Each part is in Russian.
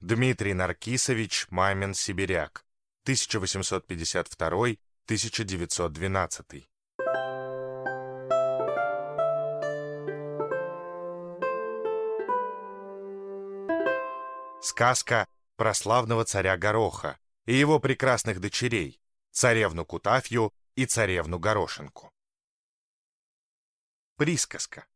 Дмитрий Наркисович Мамин-Сибиряк, 1852-1912. Сказка про славного царя Гороха и его прекрасных дочерей, царевну Кутафью и царевну Горошинку. Присказка.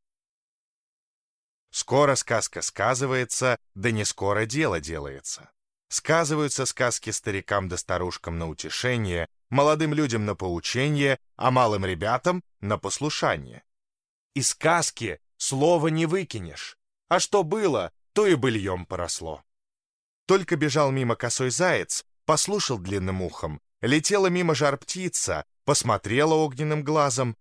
Скоро сказка сказывается, да не скоро дело делается. Сказываются сказки старикам да старушкам на утешение, молодым людям на поучение, а малым ребятам на послушание. Из сказки слова не выкинешь, а что было, то и быльем поросло. Только бежал мимо косой заяц, послушал длинным ухом, летела мимо жар птица, посмотрела огненным глазом.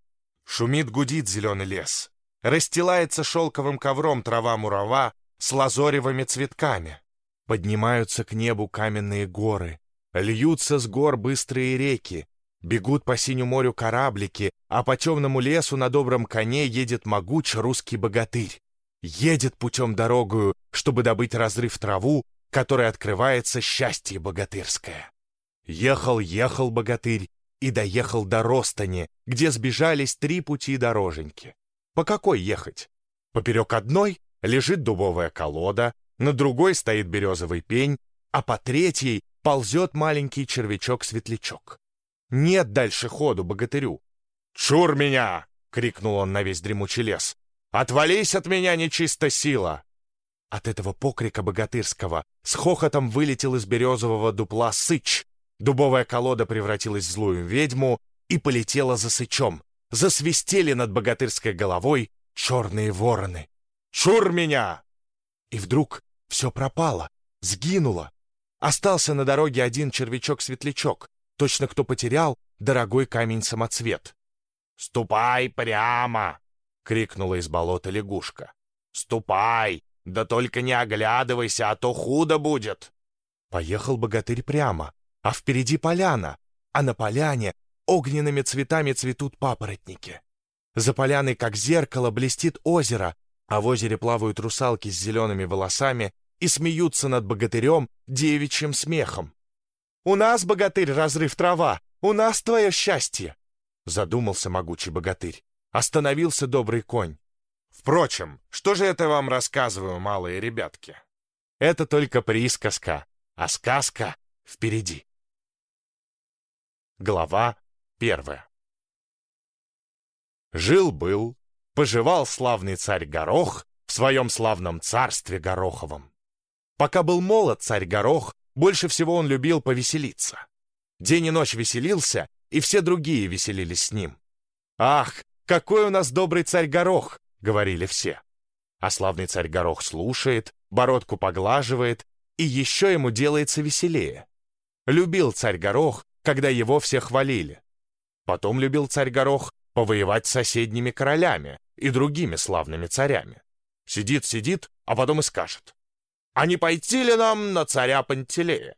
Шумит, гудит зеленый лес, расстилается шелковым ковром трава-мурава с лазоревыми цветками. Поднимаются к небу каменные горы, льются с гор быстрые реки, бегут по синему морю кораблики, а по темному лесу на добром коне едет могуч русский богатырь. Едет путем дорогою, чтобы добыть разрыв траву, которой открывается счастье богатырское. Ехал, ехал богатырь и доехал до Ростани, где сбежались три пути дороженьки. По какой ехать? Поперек одной лежит дубовая колода, на другой стоит березовый пень, а по третьей ползет маленький червячок-светлячок. Нет дальше ходу богатырю. «Чур меня!» — крикнул он на весь дремучий лес. «Отвались от меня, нечиста сила!» От этого покрика богатырского с хохотом вылетел из березового дупла сыч. Дубовая колода превратилась в злую ведьму и полетела за сычом. Засвистели над богатырской головой черные вороны. «Чур меня!» И вдруг все пропало, сгинуло. Остался на дороге один червячок-светлячок, точно кто потерял дорогой камень-самоцвет. «Ступай прямо!» — крикнула из болота лягушка. «Ступай! Да только не оглядывайся, а то худо будет!» Поехал богатырь прямо, а впереди поляна, а на поляне огненными цветами цветут папоротники. За поляной, как зеркало, блестит озеро, а в озере плавают русалки с зелеными волосами и смеются над богатырем девичьим смехом. «У нас, богатырь, разрыв трава! У нас твое счастье!» Задумался могучий богатырь. Остановился добрый конь. Впрочем, что же это вам рассказываю, малые ребятки? Это только присказка, а сказка впереди. Глава первая. Жил-был, поживал славный царь Горох в своем славном царстве Гороховом. Пока был молод царь Горох, больше всего он любил повеселиться. День и ночь веселился, и все другие веселились с ним. «Ах, какой у нас добрый царь Горох!» — говорили все. А славный царь Горох слушает, бородку поглаживает, и еще ему делается веселее. Любил царь Горох, когда его все хвалили. Потом любил царь Горох повоевать с соседними королями и другими славными царями. Сидит-сидит, а потом и скажет. «А не пойти ли нам на царя Пантелея?»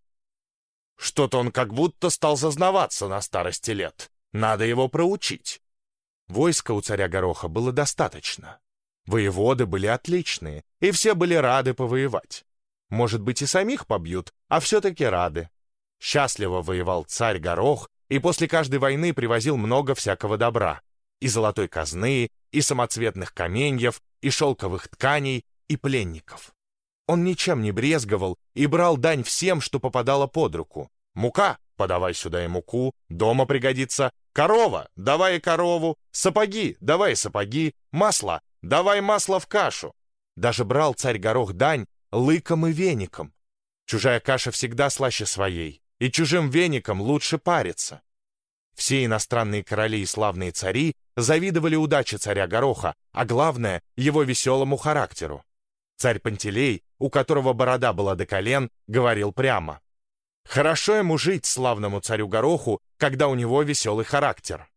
Что-то он как будто стал зазнаваться на старости лет. Надо его проучить. Войска у царя Гороха было достаточно. Воеводы были отличные, и все были рады повоевать. Может быть, и самих побьют, а все-таки рады. Счастливо воевал царь Горох, и после каждой войны привозил много всякого добра. И золотой казны, и самоцветных каменьев, и шелковых тканей, и пленников. Он ничем не брезговал и брал дань всем, что попадало под руку. Мука, подавай сюда и муку, дома пригодится. Корова, давай корову. Сапоги, давай сапоги. Масло, давай масло в кашу. Даже брал царь горох дань лыком и веником. Чужая каша всегда слаще своей, и чужим веником лучше париться. Все иностранные короли и славные цари завидовали удаче царя Гороха, а главное — его веселому характеру. Царь Пантелей, у которого борода была до колен, говорил прямо. Хорошо ему жить, славному царю Гороху, когда у него веселый характер.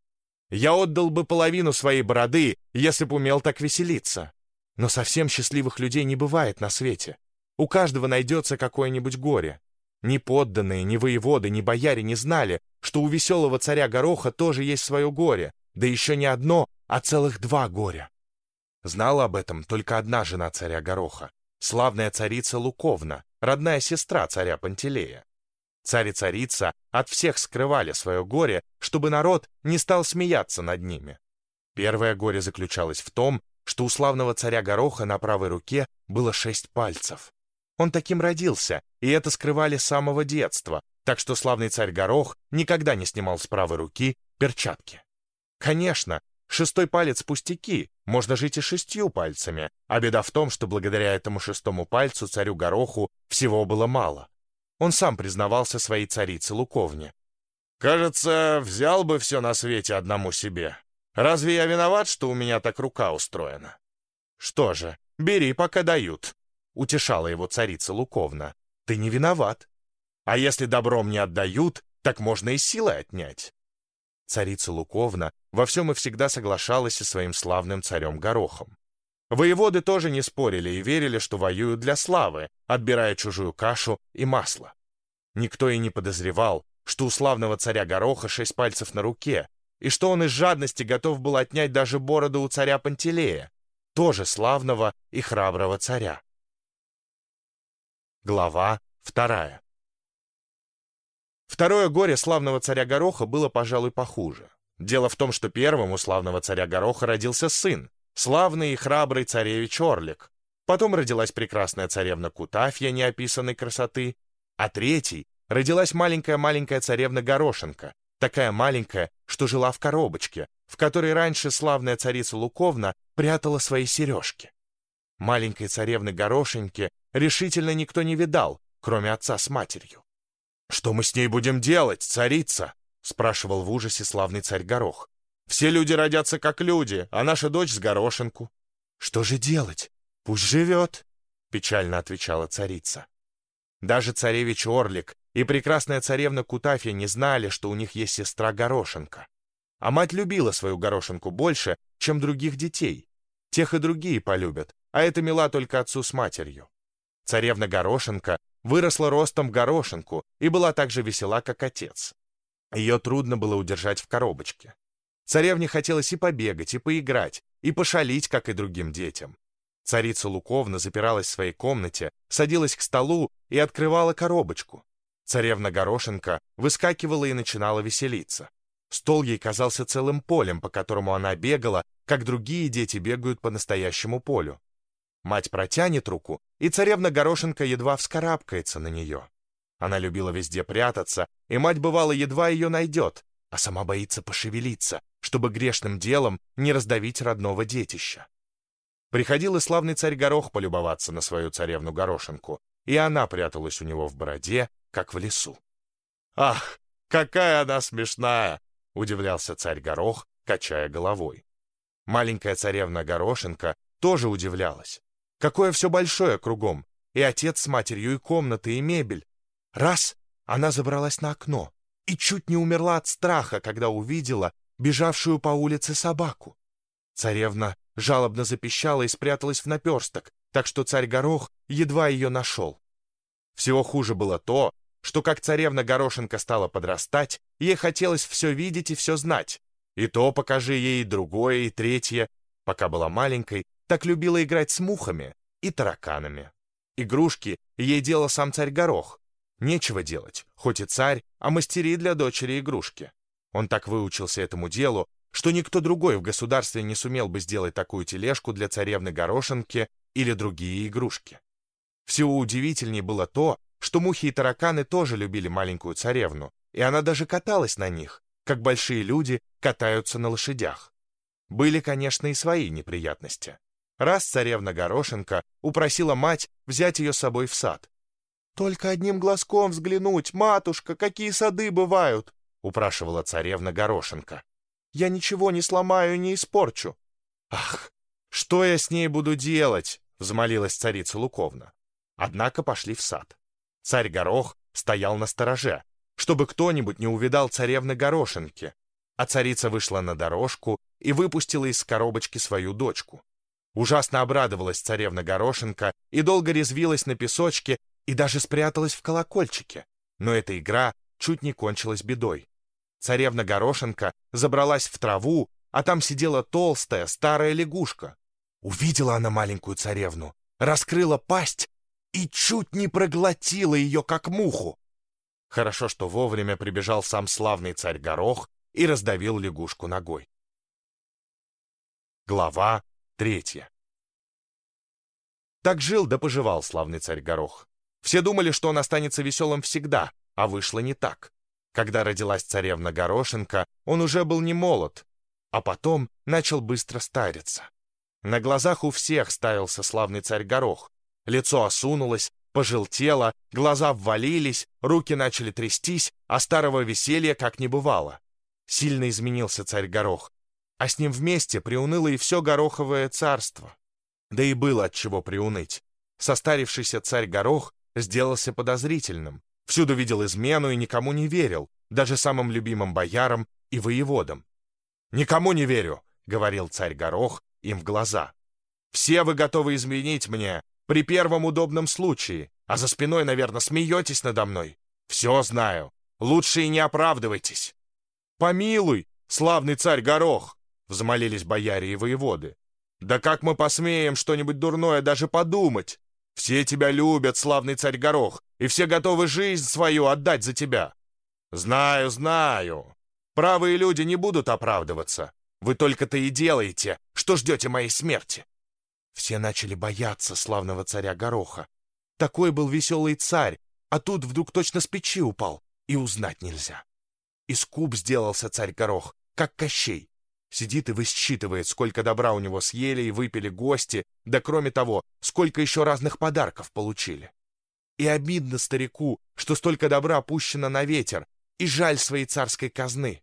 Я отдал бы половину своей бороды, если бы умел так веселиться. Но совсем счастливых людей не бывает на свете. У каждого найдется какое-нибудь горе. Ни подданные, ни воеводы, ни бояре не знали, что у веселого царя Гороха тоже есть свое горе, да еще не одно, а целых два горя. Знала об этом только одна жена царя Гороха, славная царица Луковна, родная сестра царя Пантелея. Царь и царица от всех скрывали свое горе, чтобы народ не стал смеяться над ними. Первое горе заключалось в том, что у славного царя Гороха на правой руке было шесть пальцев. Он таким родился, и это скрывали с самого детства, так что славный царь Горох никогда не снимал с правой руки перчатки. Конечно, шестой палец пустяки, можно жить и шестью пальцами, а беда в том, что благодаря этому шестому пальцу царю Гороху всего было мало. Он сам признавался своей царице Луковне. «Кажется, взял бы все на свете одному себе. Разве я виноват, что у меня так рука устроена?» «Что же, бери, пока дают», — утешала его царица Луковна. «Ты не виноват. А если добром не отдают, так можно и силой отнять». Царица Луковна во всем и всегда соглашалась со своим славным царем Горохом. Воеводы тоже не спорили и верили, что воюют для славы, отбирая чужую кашу и масло. Никто и не подозревал, что у славного царя Гороха шесть пальцев на руке, и что он из жадности готов был отнять даже бороду у царя Пантелея, тоже славного и храброго царя. Глава вторая. Второе горе славного царя Гороха было, пожалуй, похуже. Дело в том, что первым у славного царя Гороха родился сын, славный и храбрый царевич Орлик. Потом родилась прекрасная царевна Кутафья неописанной красоты, а третий родилась маленькая-маленькая царевна Горошенко, такая маленькая, что жила в коробочке, в которой раньше славная царица Луковна прятала свои сережки. Маленькой царевны Горошеньки решительно никто не видал, кроме отца с матерью. «Что мы с ней будем делать, царица?» — спрашивал в ужасе славный царь Горох. «Все люди родятся как люди, а наша дочь с горошинку». «Что же делать? Пусть живет», — печально отвечала царица. Даже царевич Орлик и прекрасная царевна Кутафья не знали, что у них есть сестра Горошенко. А мать любила свою Горошенку больше, чем других детей. Тех и другие полюбят, а это мила только отцу с матерью. Царевна Горошенко выросла ростом в горошинку и была так же весела, как отец. Ее трудно было удержать в коробочке. Царевне хотелось и побегать, и поиграть, и пошалить, как и другим детям. Царица Луковна запиралась в своей комнате, садилась к столу и открывала коробочку. Царевна Горошенко выскакивала и начинала веселиться. Стол ей казался целым полем, по которому она бегала, как другие дети бегают по настоящему полю. Мать протянет руку, и царевна Горошенко едва вскарабкается на нее. Она любила везде прятаться, и мать, бывало, едва ее найдет, а сама боится пошевелиться, чтобы грешным делом не раздавить родного детища. Приходил и славный царь Горох полюбоваться на свою царевну Горошенку, и она пряталась у него в бороде, как в лесу. «Ах, какая она смешная!» — удивлялся царь Горох, качая головой. Маленькая царевна Горошенко тоже удивлялась. Какое все большое кругом. И отец с матерью, и комнаты, и мебель. Раз — она забралась на окно и чуть не умерла от страха, когда увидела бежавшую по улице собаку. Царевна жалобно запищала и спряталась в наперсток, так что царь Горох едва ее нашел. Всего хуже было то, что как царевна Горошенко стала подрастать, ей хотелось все видеть и все знать. И то покажи ей, и другое, и третье. Пока была маленькой, так любила играть с мухами и тараканами. Игрушки ей делал сам царь Горох. Нечего делать, хоть и царь, а мастери для дочери игрушки. Он так выучился этому делу, что никто другой в государстве не сумел бы сделать такую тележку для царевны Горошенки или другие игрушки. Всего удивительнее было то, что мухи и тараканы тоже любили маленькую царевну, и она даже каталась на них, как большие люди катаются на лошадях. Были, конечно, и свои неприятности. Раз царевна Горошенко упросила мать взять ее с собой в сад. «Только одним глазком взглянуть, матушка, какие сады бывают!» упрашивала царевна Горошенко. «Я ничего не сломаю не испорчу». «Ах, что я с ней буду делать?» взмолилась царица Луковна. Однако пошли в сад. Царь Горох стоял на стороже, чтобы кто-нибудь не увидал царевны Горошенки, а царица вышла на дорожку и выпустила из коробочки свою дочку. Ужасно обрадовалась царевна Горошенко и долго резвилась на песочке и даже спряталась в колокольчике. Но эта игра чуть не кончилась бедой. Царевна Горошенко забралась в траву, а там сидела толстая старая лягушка. Увидела она маленькую царевну, раскрыла пасть и чуть не проглотила ее, как муху. Хорошо, что вовремя прибежал сам славный царь Горох и раздавил лягушку ногой. Глава третья Так жил да поживал славный царь Горох. Все думали, что он останется веселым всегда, а вышло не так. Когда родилась царевна Горошенко, он уже был не молод, а потом начал быстро стариться. На глазах у всех ставился славный царь Горох. Лицо осунулось, пожелтело, глаза ввалились, руки начали трястись, а старого веселья как не бывало. Сильно изменился царь Горох, а с ним вместе приуныло и все гороховое царство. Да и было от чего приуныть. Состарившийся царь Горох сделался подозрительным, всюду видел измену и никому не верил, даже самым любимым боярам и воеводам. «Никому не верю», — говорил царь Горох им в глаза. «Все вы готовы изменить мне при первом удобном случае, а за спиной, наверное, смеетесь надо мной. Все знаю. Лучше и не оправдывайтесь». «Помилуй, славный царь Горох!» — взмолились бояре и воеводы. «Да как мы посмеем что-нибудь дурное даже подумать? Все тебя любят, славный царь Горох, и все готовы жизнь свою отдать за тебя. Знаю, знаю. Правые люди не будут оправдываться. Вы только-то и делаете, что ждете моей смерти. Все начали бояться славного царя Гороха. Такой был веселый царь, а тут вдруг точно с печи упал, и узнать нельзя. Из куб сделался царь Горох, как Кощей. Сидит и высчитывает, сколько добра у него съели и выпили гости, да кроме того, сколько еще разных подарков получили. И обидно старику, что столько добра пущено на ветер, и жаль своей царской казны.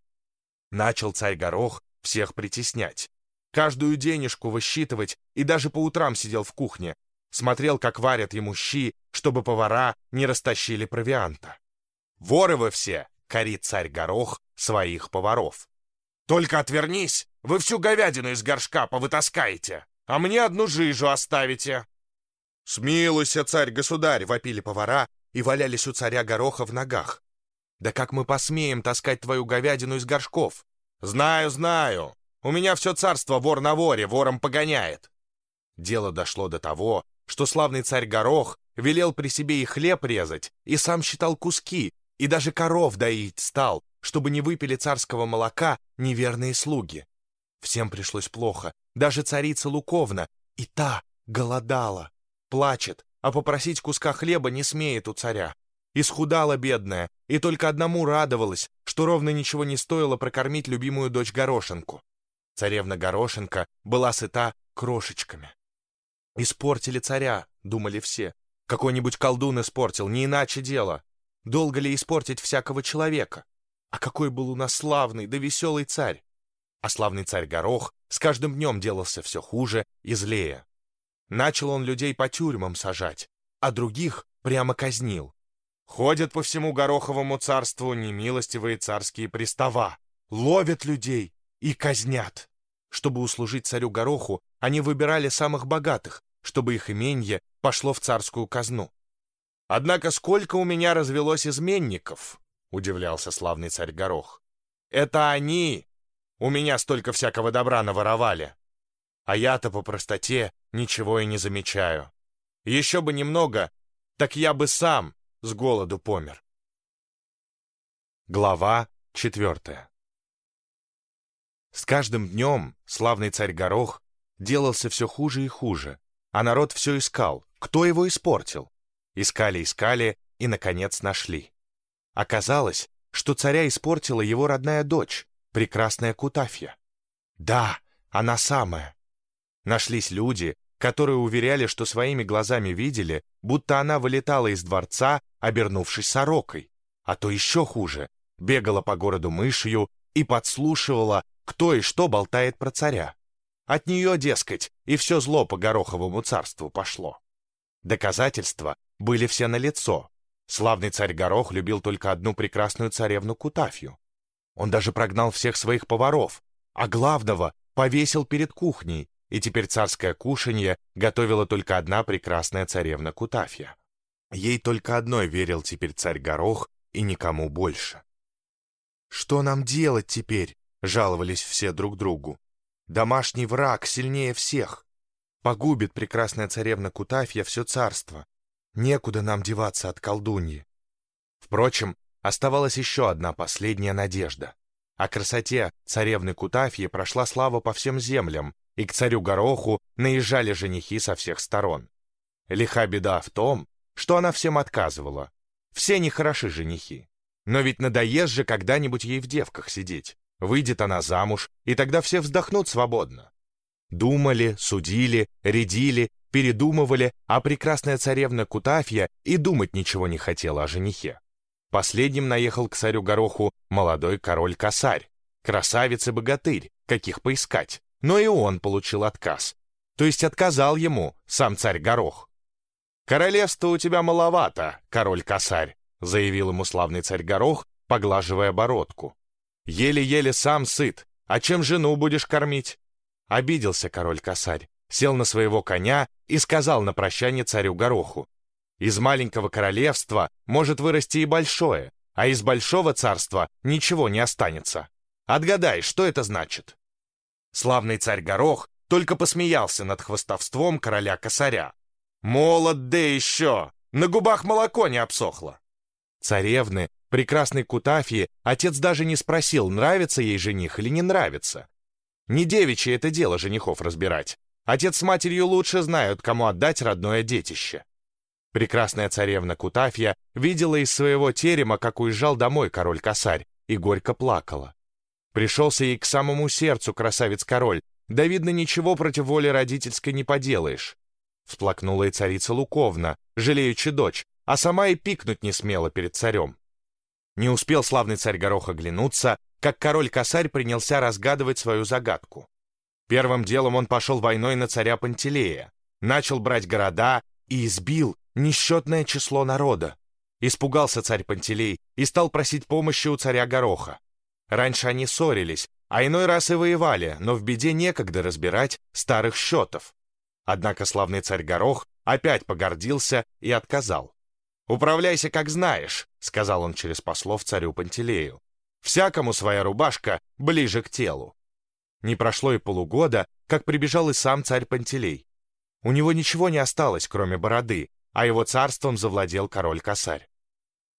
Начал царь Горох всех притеснять, каждую денежку высчитывать и даже по утрам сидел в кухне, смотрел, как варят ему щи, чтобы повара не растащили провианта. «Воры вы все!» — корит царь Горох своих поваров. «Только отвернись, вы всю говядину из горшка повытаскаете, а мне одну жижу оставите!» «Смилуйся, царь-государь!» — вопили повара и валялись у царя Гороха в ногах. «Да как мы посмеем таскать твою говядину из горшков?» «Знаю, знаю! У меня все царство вор на воре, вором погоняет!» Дело дошло до того, что славный царь Горох велел при себе и хлеб резать, и сам считал куски, и даже коров доить стал, чтобы не выпили царского молока неверные слуги. Всем пришлось плохо, даже царица Луковна, и та голодала, плачет, а попросить куска хлеба не смеет у царя. Исхудала бедная, и только одному радовалась, что ровно ничего не стоило прокормить любимую дочь Горошенку. Царевна Горошенко была сыта крошечками. «Испортили царя», — думали все. «Какой-нибудь колдун испортил, не иначе дело. Долго ли испортить всякого человека? А какой был у нас славный да веселый царь!» А славный царь Горох с каждым днем делался все хуже и злее. Начал он людей по тюрьмам сажать, а других прямо казнил. Ходят по всему Гороховому царству немилостивые царские пристава, ловят людей и казнят. Чтобы услужить царю Гороху, они выбирали самых богатых, чтобы их именье пошло в царскую казну. «Однако сколько у меня развелось изменников?» — удивлялся славный царь Горох. «Это они! У меня столько всякого добра наворовали! А я-то по простоте ничего и не замечаю. Еще бы немного, так я бы сам с голоду помер. Глава четвертая С каждым днем славный царь Горох делался все хуже и хуже, а народ все искал, кто его испортил. Искали-искали и, наконец, нашли. Оказалось, что царя испортила его родная дочь, прекрасная Кутафья. Да, она самая. Нашлись люди, которые уверяли, что своими глазами видели, будто она вылетала из дворца, обернувшись сорокой, а то еще хуже, бегала по городу мышью и подслушивала, кто и что болтает про царя. От нее, дескать, и все зло по Гороховому царству пошло. Доказательства были все налицо. Славный царь Горох любил только одну прекрасную царевну Кутафью. Он даже прогнал всех своих поваров, а главного повесил перед кухней, и теперь царское кушанье готовила только одна прекрасная царевна Кутафья. Ей только одной верил теперь царь Горох и никому больше. «Что нам делать теперь?» — жаловались все друг другу. «Домашний враг сильнее всех. Погубит прекрасная царевна Кутафья все царство. Некуда нам деваться от колдуньи. Впрочем, оставалась еще одна последняя надежда. О красоте царевны Кутафьи прошла слава по всем землям, и к царю Гороху наезжали женихи со всех сторон. Лиха беда в том, что она всем отказывала. Все нехороши женихи. Но ведь надоест же когда-нибудь ей в девках сидеть. Выйдет она замуж, и тогда все вздохнут свободно. Думали, судили, рядили, передумывали, а прекрасная царевна Кутафья и думать ничего не хотела о женихе. Последним наехал к царю Гороху молодой король-косарь, красавец и богатырь, каких поискать, но и он получил отказ. То есть отказал ему сам царь Горох. «Королевства у тебя маловато, король-косарь», заявил ему славный царь Горох, поглаживая бородку. Еле-еле сам сыт, а чем жену будешь кормить? Обиделся король-косарь, сел на своего коня и сказал на прощание царю Гороху. Из маленького королевства может вырасти и большое, а из большого царства ничего не останется. Отгадай, что это значит? Славный царь Горох только посмеялся над хвостовством короля-косаря. Молод да еще! На губах молоко не обсохло. Царевны прекрасной Кутафии отец даже не спросил, нравится ей жених или не нравится. Не девичье это дело женихов разбирать. Отец с матерью лучше знают, кому отдать родное детище. Прекрасная царевна Кутафья видела из своего терема, как уезжал домой король-косарь, и горько плакала. Пришелся ей к самому сердцу красавец-король, да, видно, ничего против воли родительской не поделаешь. Всплакнула и царица Луковна, жалеючи дочь, а сама и пикнуть не смела перед царем. Не успел славный царь Горох оглянуться, как король-косарь принялся разгадывать свою загадку. Первым делом он пошел войной на царя Пантелея, начал брать города и избил несчетное число народа. Испугался царь Пантелей и стал просить помощи у царя Гороха. Раньше они ссорились, а иной раз и воевали, но в беде некогда разбирать старых счетов. Однако славный царь Горох опять погордился и отказал. «Управляйся, как знаешь», — сказал он через послов царю Пантелею. «Всякому своя рубашка ближе к телу». Не прошло и полугода, как прибежал и сам царь Пантелей. У него ничего не осталось, кроме бороды, а его царством завладел король-косарь.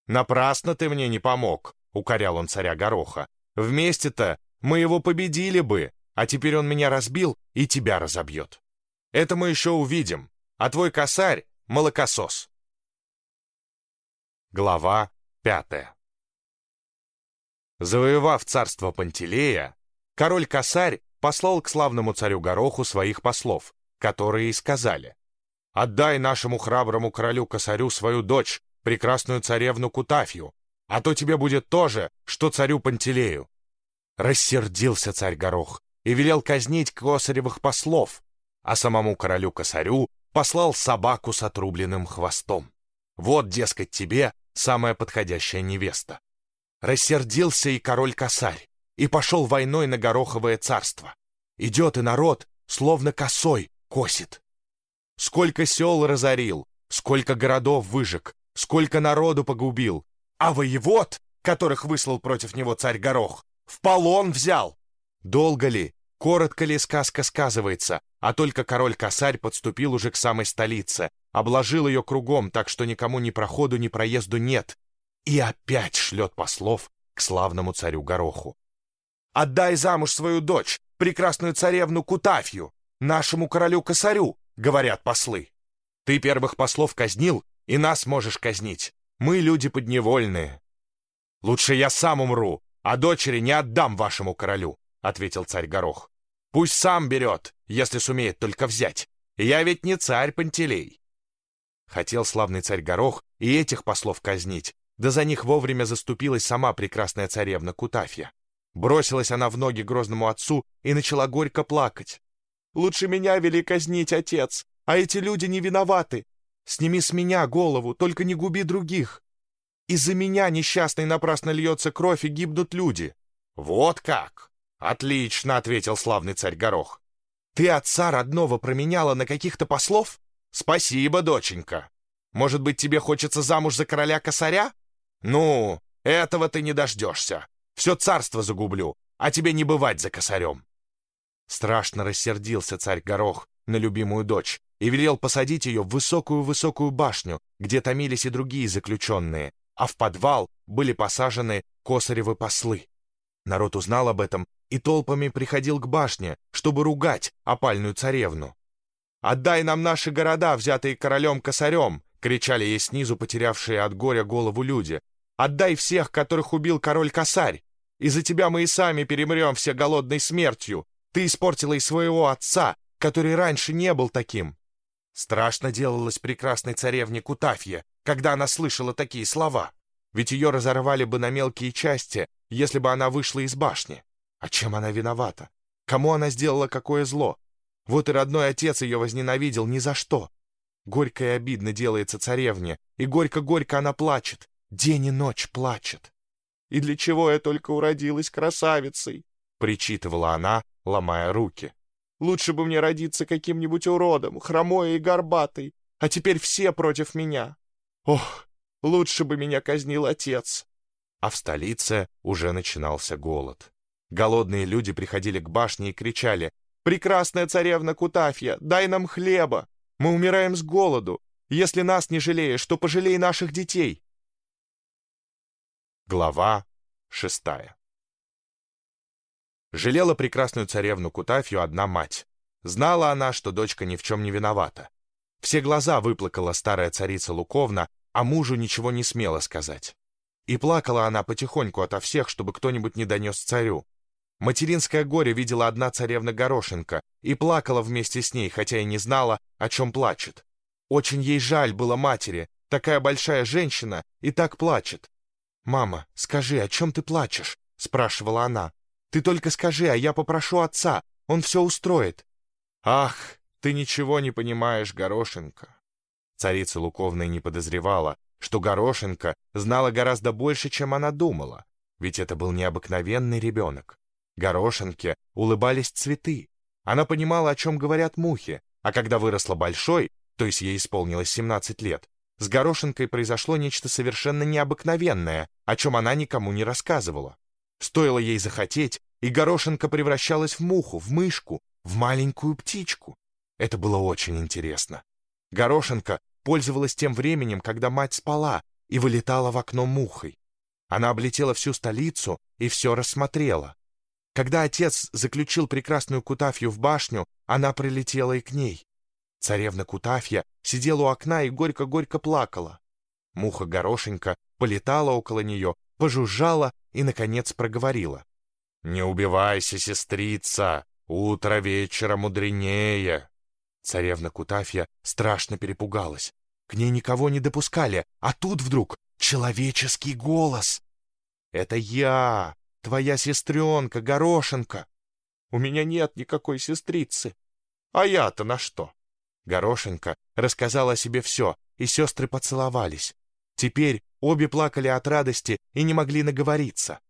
«Напрасно ты мне не помог», — укорял он царя Гороха. «Вместе-то мы его победили бы, а теперь он меня разбил и тебя разобьет. Это мы еще увидим, а твой косарь — молокосос». Глава пятая Завоевав царство Пантелея, король-косарь послал к славному царю Гороху своих послов, которые и сказали, «Отдай нашему храброму королю-косарю свою дочь, прекрасную царевну Кутафью, а то тебе будет то же, что царю Пантелею». Рассердился царь Горох и велел казнить косаревых послов, а самому королю-косарю послал собаку с отрубленным хвостом. Вот, дескать, тебе самая подходящая невеста. Рассердился и король-косарь, и пошел войной на Гороховое царство. Идет и народ, словно косой, косит. Сколько сел разорил, сколько городов выжег, сколько народу погубил, а воевод, которых выслал против него царь Горох, в полон взял. Долго ли, коротко ли сказка сказывается, а только король-косарь подступил уже к самой столице, обложил ее кругом, так что никому ни проходу, ни проезду нет, и опять шлет послов к славному царю Гороху. «Отдай замуж свою дочь, прекрасную царевну Кутафью, нашему королю-косарю», — говорят послы. «Ты первых послов казнил, и нас можешь казнить. Мы люди подневольные». «Лучше я сам умру, а дочери не отдам вашему королю», — ответил царь Горох. «Пусть сам берет, если сумеет только взять. Я ведь не царь Пантелей». Хотел славный царь Горох и этих послов казнить, да за них вовремя заступилась сама прекрасная царевна Кутафья. Бросилась она в ноги грозному отцу и начала горько плакать. «Лучше меня вели казнить, отец, а эти люди не виноваты. Сними с меня голову, только не губи других. Из-за меня несчастной напрасно льется кровь и гибнут люди». «Вот как!» «Отлично!» — ответил славный царь Горох. «Ты отца родного променяла на каких-то послов?» «Спасибо, доченька. Может быть, тебе хочется замуж за короля-косаря? Ну, этого ты не дождешься. Все царство загублю, а тебе не бывать за косарем». Страшно рассердился царь Горох на любимую дочь и велел посадить ее в высокую-высокую башню, где томились и другие заключенные, а в подвал были посажены косаревы послы. Народ узнал об этом и толпами приходил к башне, чтобы ругать опальную царевну. «Отдай нам наши города, взятые королем-косарем!» — кричали ей снизу потерявшие от горя голову люди. «Отдай всех, которых убил король-косарь! Из-за тебя мы и сами перемрем все голодной смертью! Ты испортила и своего отца, который раньше не был таким!» Страшно делалось прекрасной царевне Кутафье, когда она слышала такие слова. Ведь ее разорвали бы на мелкие части, если бы она вышла из башни. А чем она виновата? Кому она сделала какое зло? Вот и родной отец ее возненавидел ни за что. Горько и обидно делается царевне, и горько-горько она плачет, день и ночь плачет. «И для чего я только уродилась красавицей?» — причитывала она, ломая руки. «Лучше бы мне родиться каким-нибудь уродом, хромой и горбатой, а теперь все против меня. Ох, лучше бы меня казнил отец!» А в столице уже начинался голод. Голодные люди приходили к башне и кричали «Прекрасная царевна Кутафья, дай нам хлеба! Мы умираем с голоду! Если нас не жалеешь, то пожалей наших детей!» Глава шестая Жалела прекрасную царевну Кутафью одна мать. Знала она, что дочка ни в чем не виновата. Все глаза выплакала старая царица Луковна, а мужу ничего не смела сказать. И плакала она потихоньку ото всех, чтобы кто-нибудь не донес царю. Материнское горе видела одна царевна Горошенко и плакала вместе с ней, хотя и не знала, о чем плачет. Очень ей жаль было матери, такая большая женщина и так плачет. «Мама, скажи, о чем ты плачешь?» — спрашивала она. «Ты только скажи, а я попрошу отца, он все устроит». «Ах, ты ничего не понимаешь, Горошенко!» Царица Луковная не подозревала, что Горошенко знала гораздо больше, чем она думала, ведь это был необыкновенный ребенок. Горошинке улыбались цветы. Она понимала, о чем говорят мухи, а когда выросла большой, то есть ей исполнилось 17 лет, с Горошинкой произошло нечто совершенно необыкновенное, о чем она никому не рассказывала. Стоило ей захотеть, и Горошинка превращалась в муху, в мышку, в маленькую птичку. Это было очень интересно. Горошинка пользовалась тем временем, когда мать спала, и вылетала в окно мухой. Она облетела всю столицу и все рассмотрела. Когда отец заключил прекрасную Кутафью в башню, она прилетела и к ней. Царевна Кутафья сидела у окна и горько-горько плакала. Муха-горошенька полетала около нее, пожужжала и, наконец, проговорила. «Не убивайся, сестрица, утро вечера мудренее». Царевна Кутафья страшно перепугалась. К ней никого не допускали, а тут вдруг человеческий голос. «Это я, Твоя сестренка, Горошенко. У меня нет никакой сестрицы. А я-то на что? Горошенко рассказала о себе все, и сестры поцеловались. Теперь обе плакали от радости и не могли наговориться.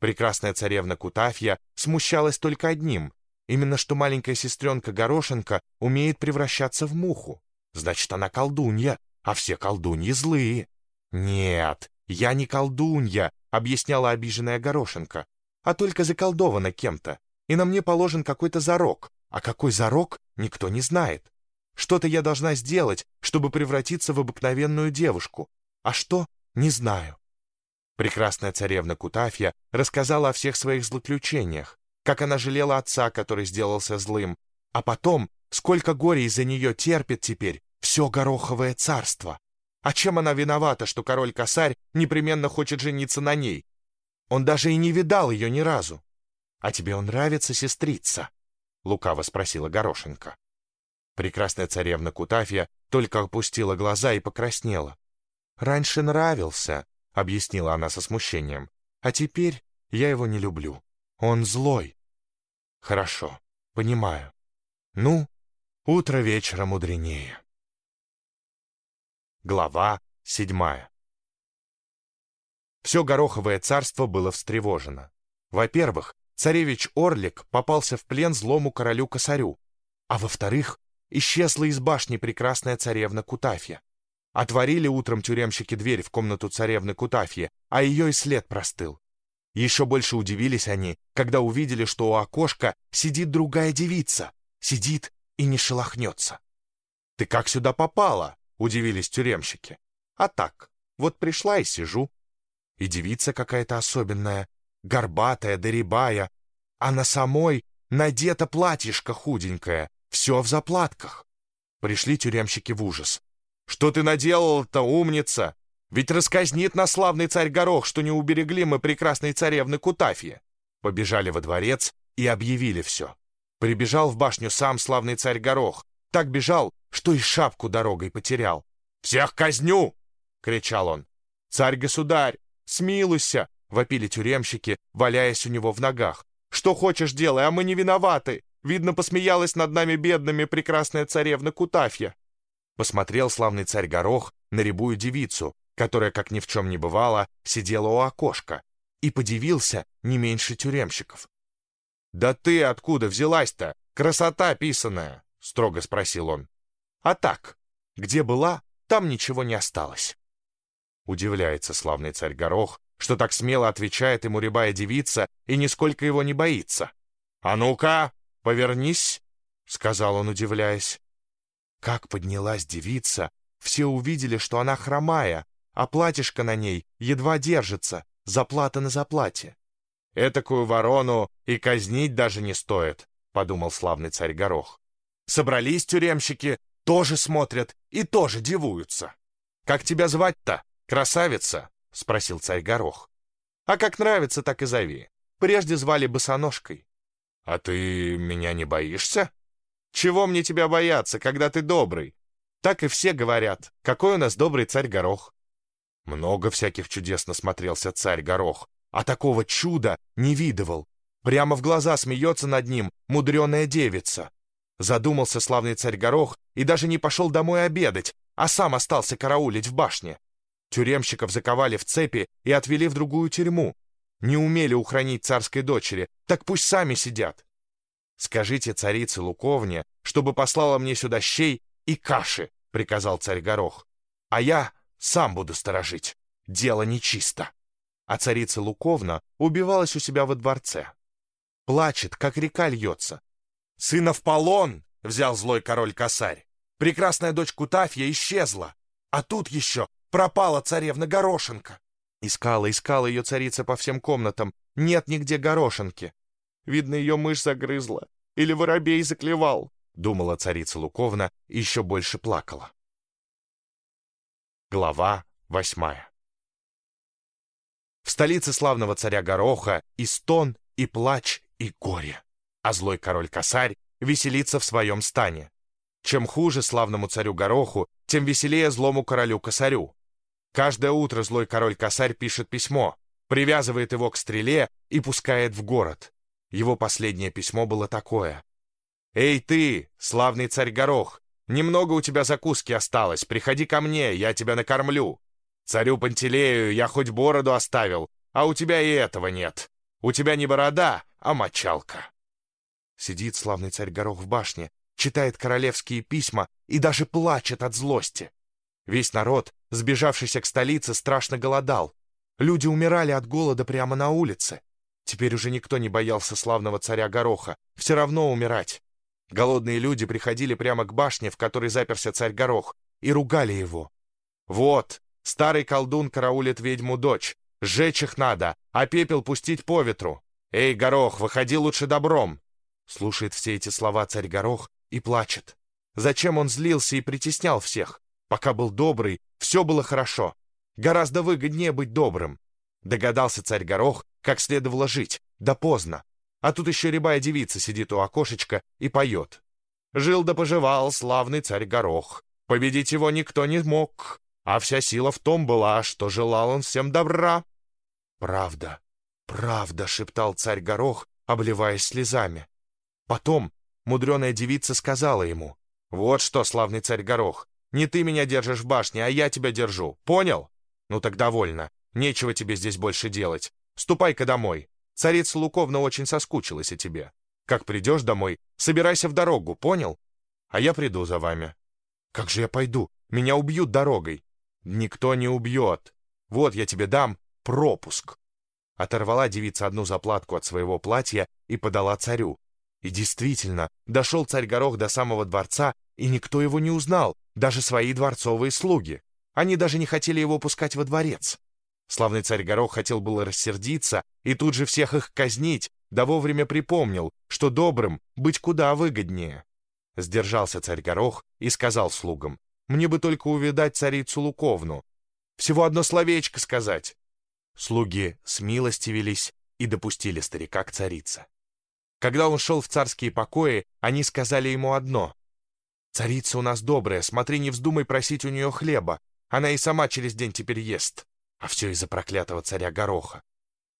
Прекрасная царевна Кутафья смущалась только одним, именно что маленькая сестренка Горошенко умеет превращаться в муху. Значит, она колдунья, а все колдуньи злые. Нет, я не колдунья, объясняла обиженная Горошенко, а только заколдована кем-то, и на мне положен какой-то зарок, а какой зарок никто не знает. Что-то я должна сделать, чтобы превратиться в обыкновенную девушку, а что — не знаю. Прекрасная царевна Кутафья рассказала о всех своих злоключениях, как она жалела отца, который сделался злым, а потом, сколько горя из-за нее терпит теперь все гороховое царство. А чем она виновата, что король-косарь непременно хочет жениться на ней? Он даже и не видал ее ни разу. — А тебе он нравится, сестрица? — лукаво спросила Горошенко. Прекрасная царевна Кутафья только опустила глаза и покраснела. — Раньше нравился, — объяснила она со смущением, — а теперь я его не люблю. Он злой. — Хорошо, понимаю. Ну, утро вечера мудренее. Глава седьмая. Все Гороховое царство было встревожено. Во-первых, царевич Орлик попался в плен злому королю-косарю, а во-вторых, исчезла из башни прекрасная царевна Кутафья. Отворили утром тюремщики дверь в комнату царевны Кутафьи, а ее и след простыл. Еще больше удивились они, когда увидели, что у окошка сидит другая девица, сидит и не шелохнется. «Ты как сюда попала?» — удивились тюремщики. «А так, вот пришла и сижу. И девица какая-то особенная, горбатая, дорябая, а на самой надето платьишко худенькое, все в заплатках». Пришли тюремщики в ужас. «Что ты наделала-то, умница? Ведь расказнит на славный царь Горох, что не уберегли мы прекрасной царевны Кутафье». Побежали во дворец и объявили все. Прибежал в башню сам славный царь Горох. Так бежал, что и шапку дорогой потерял. «Всех казню!» — кричал он. «Царь-государь, смилуйся!» — вопили тюремщики, валяясь у него в ногах. «Что хочешь делай, а мы не виноваты! Видно, посмеялась над нами бедными прекрасная царевна Кутафья!» Посмотрел славный царь Горох на рябую девицу, которая, как ни в чем не бывало, сидела у окошка, и подивился не меньше тюремщиков. «Да ты откуда взялась-то? Красота писаная!» — строго спросил он. «А так, где была, там ничего не осталось». Удивляется славный царь Горох, что так смело отвечает ему рябая девица и нисколько его не боится. «А ну-ка, повернись!» — сказал он, удивляясь. Как поднялась девица, все увидели, что она хромая, а платьишко на ней едва держится, заплата на заплате. Этакую ворону и казнить даже не стоит, подумал славный царь Горох. Собрались тюремщики, тоже смотрят и тоже дивуются. Как тебя звать-то, красавица? спросил царь Горох. А как нравится, так и зови. Прежде звали босоножкой. А ты меня не боишься? Чего мне тебя бояться, когда ты добрый? Так и все говорят, какой у нас добрый царь Горох. Много всяких чудес насмотрелся царь Горох, а такого чуда не видывал. Прямо в глаза смеется над ним мудреная девица. Задумался славный царь Горох и даже не пошел домой обедать, а сам остался караулить в башне. Тюремщиков заковали в цепи и отвели в другую тюрьму. Не умели ухранить царской дочери, так пусть сами сидят. Скажите царице Луковне, чтобы послала мне сюда щей и каши, приказал царь Горох. А я сам буду сторожить. Дело нечисто а царица Луковна убивалась у себя во дворце. Плачет, как река льется. «Сына в полон!» — взял злой король-косарь. «Прекрасная дочь Кутафья исчезла, а тут еще пропала царевна Горошенко». Искала, искала ее царица по всем комнатам. Нет нигде горошинки. Видно, ее мышь загрызла. Или воробей заклевал. Думала царица Луковна и еще больше плакала. Глава восьмая в столице славного царя Гороха и стон, и плач, и горе. А злой король-косарь веселится в своем стане. Чем хуже славному царю Гороху, тем веселее злому королю-косарю. Каждое утро злой король-косарь пишет письмо, привязывает его к стреле и пускает в город. Его последнее письмо было такое. «Эй ты, славный царь Горох, немного у тебя закуски осталось, приходи ко мне, я тебя накормлю. Царю Пантелею я хоть бороду оставил, а у тебя и этого нет. У тебя не борода, а мочалка. Сидит славный царь Горох в башне, читает королевские письма и даже плачет от злости. Весь народ, сбежавшийся к столице, страшно голодал. Люди умирали от голода прямо на улице. Теперь уже никто не боялся славного царя Гороха. Все равно умирать. Голодные люди приходили прямо к башне, в которой заперся царь Горох, и ругали его. «Вот, Старый колдун караулит ведьму дочь. Сжечь их надо, а пепел пустить по ветру. Эй, Горох, выходи лучше добром. Слушает все эти слова царь Горох и плачет. Зачем он злился и притеснял всех? Пока был добрый, все было хорошо. Гораздо выгоднее быть добрым. Догадался царь Горох, как следовало жить, да поздно. А тут еще рябая девица сидит у окошечка и поет. Жил да поживал славный царь Горох. Победить его никто не мог а вся сила в том была, что желал он всем добра. «Правда, правда», — шептал царь Горох, обливаясь слезами. Потом мудреная девица сказала ему, «Вот что, славный царь Горох, не ты меня держишь в башне, а я тебя держу, понял? Ну так довольно, нечего тебе здесь больше делать. Ступай-ка домой. Царица Луковна очень соскучилась о тебе. Как придешь домой, собирайся в дорогу, понял? А я приду за вами». «Как же я пойду? Меня убьют дорогой». «Никто не убьет. Вот я тебе дам пропуск». Оторвала девица одну заплатку от своего платья и подала царю. И действительно, дошел царь Горох до самого дворца, и никто его не узнал, даже свои дворцовые слуги. Они даже не хотели его пускать во дворец. Славный царь Горох хотел было рассердиться и тут же всех их казнить, да вовремя припомнил, что добрым быть куда выгоднее. Сдержался царь Горох и сказал слугам, «Мне бы только увидать царицу Луковну. Всего одно словечко сказать». Слуги смилостивились и допустили старика к царице. Когда он шел в царские покои, они сказали ему одно. «Царица у нас добрая, смотри, не вздумай просить у нее хлеба. Она и сама через день теперь ест. А все из-за проклятого царя Гороха».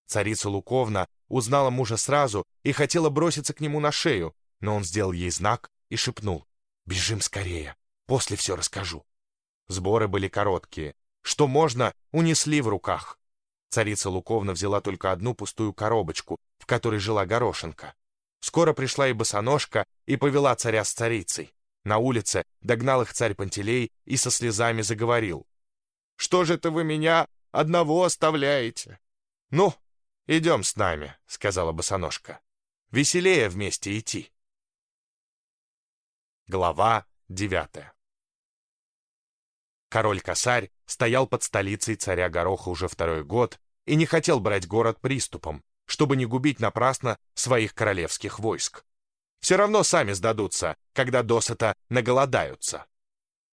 Царица Луковна узнала мужа сразу и хотела броситься к нему на шею, но он сделал ей знак и шепнул. «Бежим скорее, после все расскажу». Сборы были короткие. Что можно, унесли в руках. Царица Луковна взяла только одну пустую коробочку, в которой жила горошинка. Скоро пришла и босоножка, и повела царя с царицей. На улице догнал их царь Пантелей и со слезами заговорил. «Что же это вы меня одного оставляете?» «Ну, идем с нами», — сказала босоножка. «Веселее вместе идти». Глава девятая Король-косарь стоял под столицей царя Гороха уже второй год и не хотел брать город приступом, чтобы не губить напрасно своих королевских войск. Все равно сами сдадутся, когда досыта наголодаются.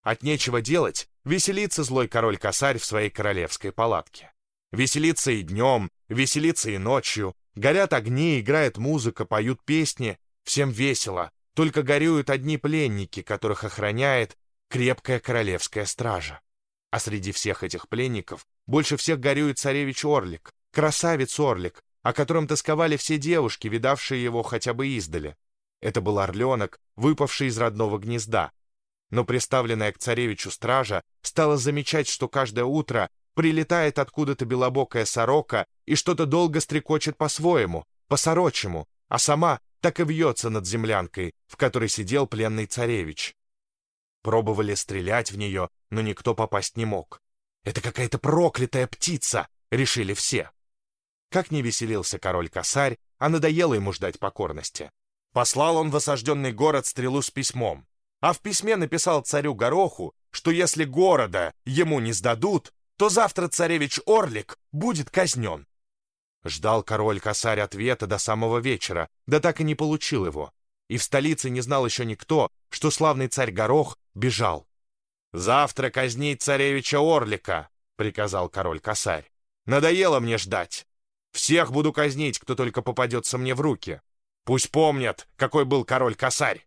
От нечего делать, веселится злой король-косарь в своей королевской палатке. Веселится и днем, веселится и ночью, горят огни, играет музыка, поют песни, всем весело, только горюют одни пленники, которых охраняет крепкая королевская стража. А среди всех этих пленников больше всех горюет царевич Орлик, красавец Орлик, о котором тосковали все девушки, видавшие его хотя бы издали. Это был орленок, выпавший из родного гнезда. Но приставленная к царевичу стража стала замечать, что каждое утро прилетает откуда-то белобокая сорока и что-то долго стрекочет по-своему, по-сорочему, а сама так и вьется над землянкой, в которой сидел пленный царевич. Пробовали стрелять в нее, но никто попасть не мог. «Это какая-то проклятая птица!» — решили все. Как не веселился король-косарь, а надоело ему ждать покорности. Послал он в осажденный город стрелу с письмом, а в письме написал царю Гороху, что если города ему не сдадут, то завтра царевич Орлик будет казнен. Ждал король-косарь ответа до самого вечера, да так и не получил его. И в столице не знал еще никто, что славный царь Горох бежал. «Завтра казнить царевича Орлика», — приказал король-косарь. «Надоело мне ждать. Всех буду казнить, кто только попадется мне в руки. Пусть помнят, какой был король-косарь.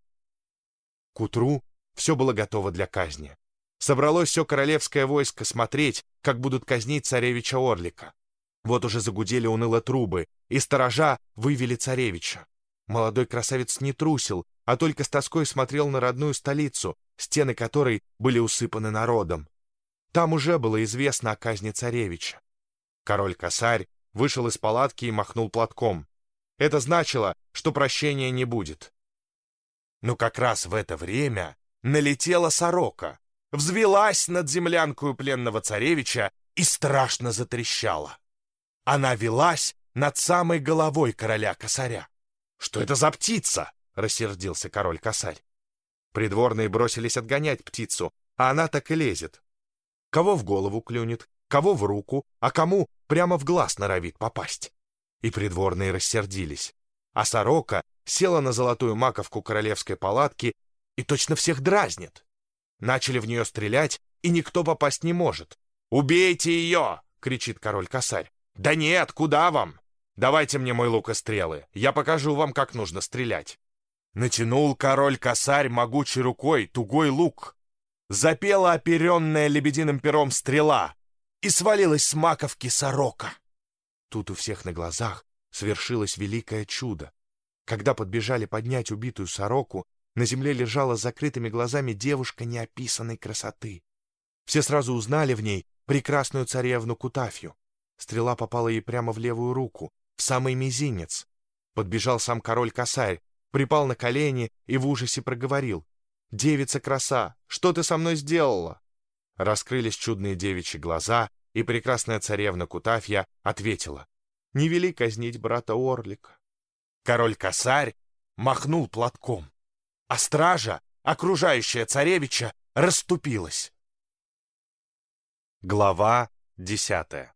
К утру все было готово для казни. Собралось все королевское войско смотреть, как будут казнить царевича Орлика. Вот уже загудели уныло трубы, и сторожа вывели царевича. Молодой красавец не трусил, а только с тоской смотрел на родную столицу, стены которой были усыпаны народом. Там уже было известно о казни царевича. Король-косарь вышел из палатки и махнул платком. Это значило, что прощения не будет. Но как раз в это время налетела сорока, взвелась над землянкою пленного царевича и страшно затрещала. Она велась над самой головой короля-косаря. «Что это за птица?» — рассердился король-косарь. Придворные бросились отгонять птицу, а она так и лезет. Кого в голову клюнет, кого в руку, а кому прямо в глаз норовит попасть и придворные рассердились. А сорока села на золотую маковку королевской палатки и точно всех дразнит. Начали в нее стрелять, и никто попасть не может. «Убейте ее!» — кричит король-косарь. «Да нет, куда вам? Давайте мне мой лук и стрелы, я покажу вам, как нужно стрелять». Натянул король-косарь могучей рукой тугой лук. Запела оперенная лебединым пером стрела, и свалилась с маковки сорока. Тут у всех на глазах свершилось великое чудо. Когда подбежали поднять убитую сороку, на земле лежала с закрытыми глазами девушка неописанной красоты. Все сразу узнали в ней прекрасную царевну Кутафью. Стрела попала ей прямо в левую руку, в самый мизинец. Подбежал сам король-косарь, припал на колени и в ужасе проговорил. «Девица краса, что ты со мной сделала?» Раскрылись чудные девичьи глаза, и прекрасная царевна Кутафья ответила, «Не вели казнить брата Орлика». Король-косарь махнул платком, а стража, окружающая царевича, расступилась. Глава десятая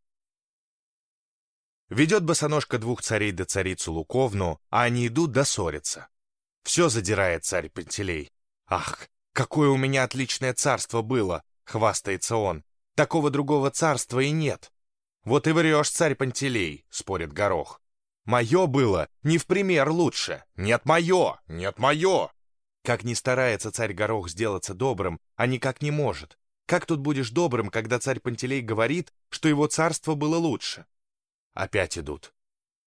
Ведет босоножка двух царей до царицу Луковну, а они идут да ссорятся. Все задирает царь Пантелей. «Ах, какое у меня отличное царство было!» — хвастается он. «Такого другого царства и нет». «Вот и врешь, царь Пантелей», — спорит Горох. «Мое было не в пример лучше. Нет, мое! Нет, мое!» Как ни старается царь Горох сделаться добрым, а никак не может. Как тут будешь добрым, когда царь Пантелей говорит, что его царство было лучше? Опять идут.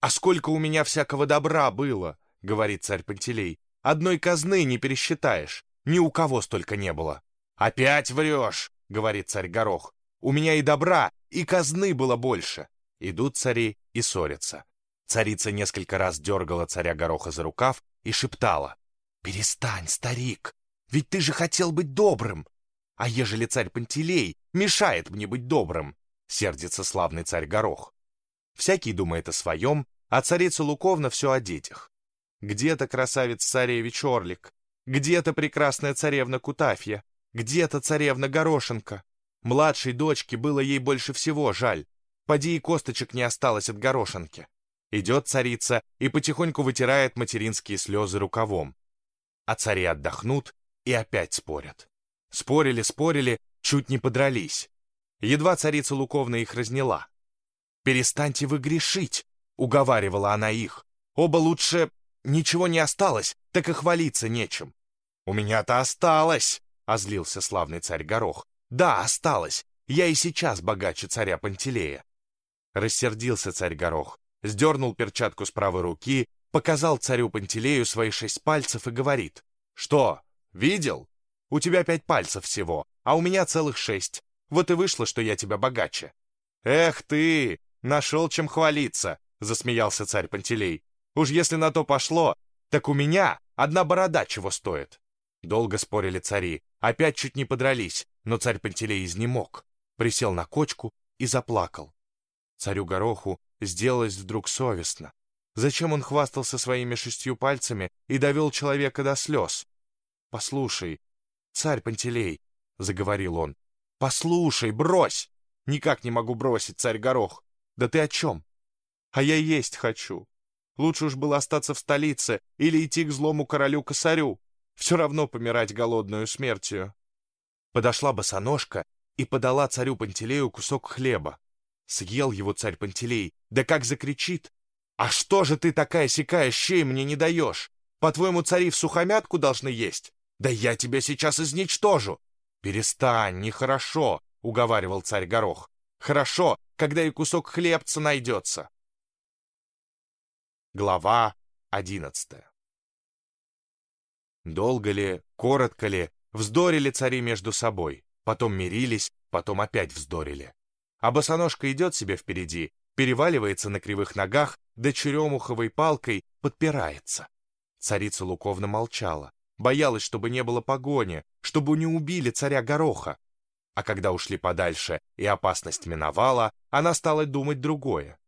«А сколько у меня всякого добра было!» — говорит царь Пантелей. «Одной казны не пересчитаешь. Ни у кого столько не было». «Опять врешь!» — говорит царь Горох. «У меня и добра, и казны было больше». Идут цари и ссорятся. Царица несколько раз дергала царя Гороха за рукав и шептала. «Перестань, старик, ведь ты же хотел быть добрым. А ежели царь Пантелей мешает мне быть добрым?» Сердится славный царь Горох. Всякий думает о своем, а царица Луковна все о детях. Где-то красавец-царевич Орлик, где-то прекрасная царевна Кутафья, где-то царевна Горошенко. Младшей дочке было ей больше всего жаль. Поди и косточек не осталось от горошинки. Идет царица и потихоньку вытирает материнские слезы рукавом. А цари отдохнут и опять спорят. Спорили, спорили, чуть не подрались. Едва царица Луковна их разняла. «Перестаньте вы грешить!» — уговаривала она их. «Оба лучше ничего не осталось, так и хвалиться нечем». «У меня-то осталось!» — озлился славный царь Горох. «Да, осталось. Я и сейчас богаче царя Пантелея». Рассердился царь Горох, сдернул перчатку с правой руки, показал царю Пантелею свои шесть пальцев и говорит. «Что, видел? У тебя пять пальцев всего, а у меня целых шесть. Вот и вышло, что я тебя богаче». «Эх ты! Нашел чем хвалиться!» — засмеялся царь Пантелей. «Уж если на то пошло, так у меня одна борода чего стоит». Долго спорили цари, опять чуть не подрались, но царь Пантелей изнемог, присел на кочку и заплакал. Царю Гороху сделалось вдруг совестно. Зачем он хвастался своими шестью пальцами и довел человека до слез? «Послушай, царь Пантелей», — заговорил он, — «послушай, брось! Никак не могу бросить, царь Горох. Да ты о чем? А я есть хочу. Лучше уж было остаться в столице или идти к злому королю-косарю. Все равно помирать голодную смертью. Подошла босоножка и подала царю Пантелею кусок хлеба. Съел его царь Пантелей, да как закричит. «А что же ты такая сякая щей мне не даешь? По-твоему, цари в сухомятку должны есть? Да я тебя сейчас изничтожу!» «Перестань, нехорошо», — уговаривал царь Горох. «Хорошо, когда и кусок хлебца найдется. Глава одиннадцатая Долго ли, коротко ли, вздорили цари между собой, потом мирились, потом опять вздорили. А босоножка идет себе впереди, переваливается на кривых ногах, да черемуховой палкой подпирается. Царица Луковна молчала, боялась, чтобы не было погони, чтобы не убили царя Гороха, а когда ушли подальше и опасность миновала, она стала думать другое.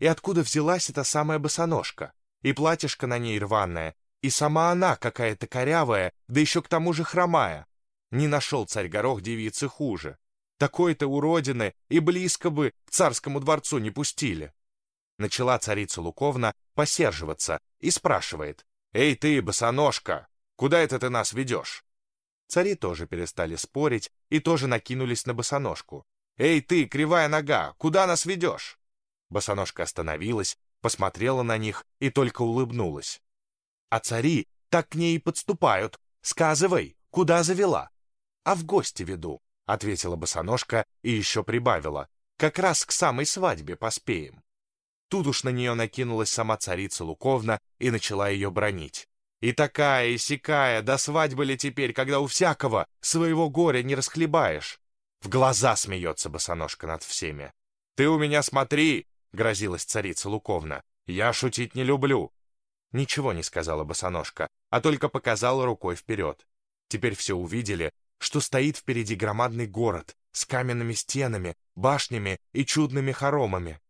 И откуда взялась эта самая босоножка? И платьишко на ней рваное, и сама она какая-то корявая, да еще к тому же хромая. Не нашел царь Горох девицы хуже. Такой-то уродины и близко бы к царскому дворцу не пустили. Начала царица Луковна посерживаться и спрашивает. «Эй ты, босоножка, куда это ты нас ведешь?» Цари тоже перестали спорить и тоже накинулись на босоножку. «Эй ты, кривая нога, куда нас ведешь?» Босоножка остановилась, посмотрела на них и только улыбнулась. «А цари так к ней и подступают. Сказывай, куда завела?» «А в гости веду», — ответила босоножка и еще прибавила. «Как раз к самой свадьбе поспеем». Тут уж на нее накинулась сама царица Луковна и начала ее бронить. И такая, и сякая, до свадьбы ли теперь, когда у всякого своего горя не расхлебаешь? В глаза смеется босоножка над всеми. «Ты у меня смотри!» — грозилась царица Луковна. «Я шутить не люблю!» Ничего не сказала босоножка, а только показала рукой вперед. Теперь все увидели, что стоит впереди громадный город с каменными стенами, башнями и чудными хоромами.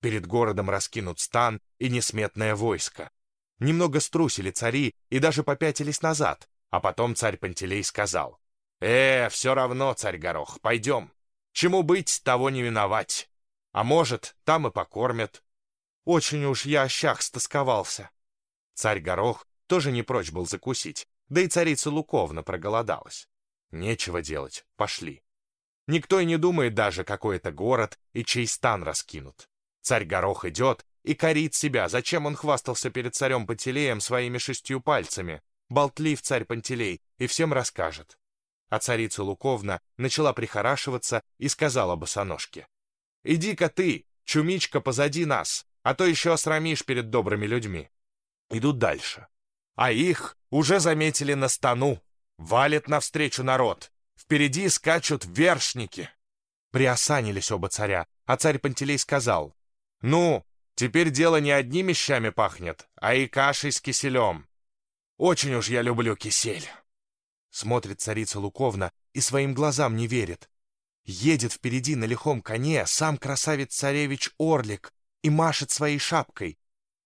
Перед городом раскинут стан и несметное войско. Немного струсили цари и даже попятились назад, а потом царь Пантелей сказал, «Э, все равно, царь Горох, пойдем. Чему быть, того не виновать. А может, там и покормят». Очень уж я о щах стосковался. Царь Горох тоже не прочь был закусить, да и царица Луковна проголодалась. Нечего делать, пошли. Никто и не думает даже, какой это город и чей стан раскинут. Царь Горох идет и корит себя, зачем он хвастался перед царем Пантелеем своими шестью пальцами. Болтлив царь Пантелей и всем расскажет. А царица Луковна начала прихорашиваться и сказала босоножке. «Иди-ка ты, чумичка, позади нас, а то еще осрамишь перед добрыми людьми». Идут дальше. А их уже заметили на стану. Валит навстречу народ. Впереди скачут вершники. Приосанились оба царя, а царь Пантелей сказал. «Ну, Теперь дело не одними щами пахнет, а и кашей с киселем. Очень уж я люблю кисель. Смотрит царица Луковна и своим глазам не верит. Едет впереди на лихом коне сам красавец-царевич Орлик и машет своей шапкой.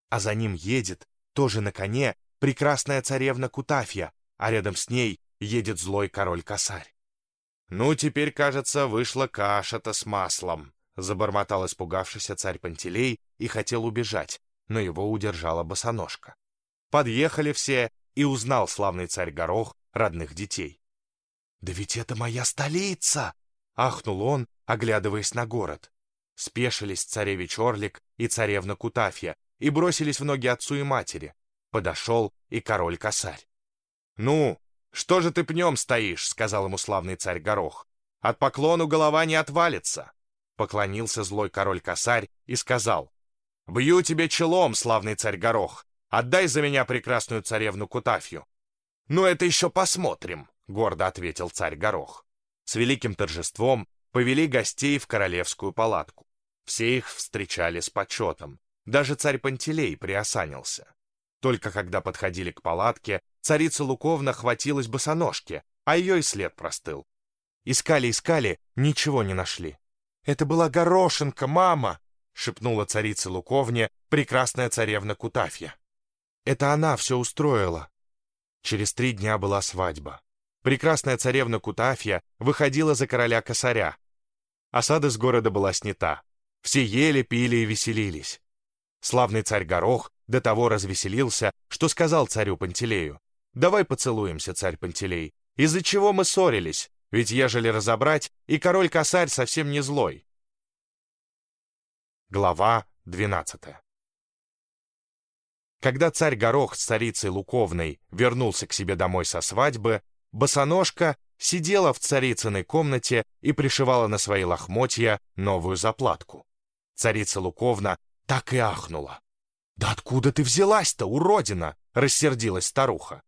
А за ним едет, тоже на коне, прекрасная царевна Кутафья, а рядом с ней едет злой король-косарь. Ну, теперь, кажется, вышла каша-то с маслом. Забормотал испугавшийся царь Пантелей и хотел убежать, но его удержала босоножка. Подъехали все, и узнал славный царь Горох родных детей. «Да ведь это моя столица!» — ахнул он, оглядываясь на город. Спешились царевич Орлик и царевна Кутафья и бросились в ноги отцу и матери. Подошел и король-косарь. «Ну, что же ты пнем стоишь?» — сказал ему славный царь Горох. «От поклону голова не отвалится». Поклонился злой король-косарь и сказал, «Бью тебе челом, славный царь Горох, отдай за меня прекрасную царевну Кутафью». «Ну, это еще посмотрим», — гордо ответил царь Горох. С великим торжеством повели гостей в королевскую палатку. Все их встречали с почетом. Даже царь Пантелей приосанился. Только когда подходили к палатке, царица Луковна хватилась босоножки, а ее и след простыл. Искали-искали, ничего не нашли. «Это была горошинка, мама!» — шепнула царица Луковне, прекрасная царевна Кутафья. Это она все устроила. Через три дня была свадьба. Прекрасная царевна Кутафья выходила за короля косаря. Осада с города была снята. Все ели, пили и веселились. Славный царь Горох до того развеселился, что сказал царю Пантелею, «Давай поцелуемся, царь Пантелей. Из-за чего мы ссорились? Ведь ежели разобрать, и король-косарь совсем не злой. Глава 12 Когда царь Горох с царицей Луковной вернулся к себе домой со свадьбы, босоножка сидела в царицыной комнате и пришивала на свои лохмотья новую заплатку. Царица Луковна так и ахнула. «Да откуда ты взялась-то, уродина?» — рассердилась старуха.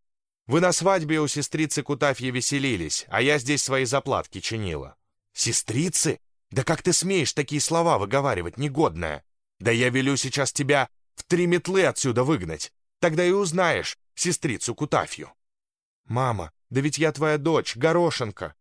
Вы на свадьбе у сестрицы Кутафьи веселились, а я здесь свои заплатки чинила. Сестрицы? Да как ты смеешь такие слова выговаривать, негодная? Да я велю сейчас тебя в три метлы отсюда выгнать. Тогда и узнаешь сестрицу Кутафью. Мама, да ведь я твоя дочь, Горошенко.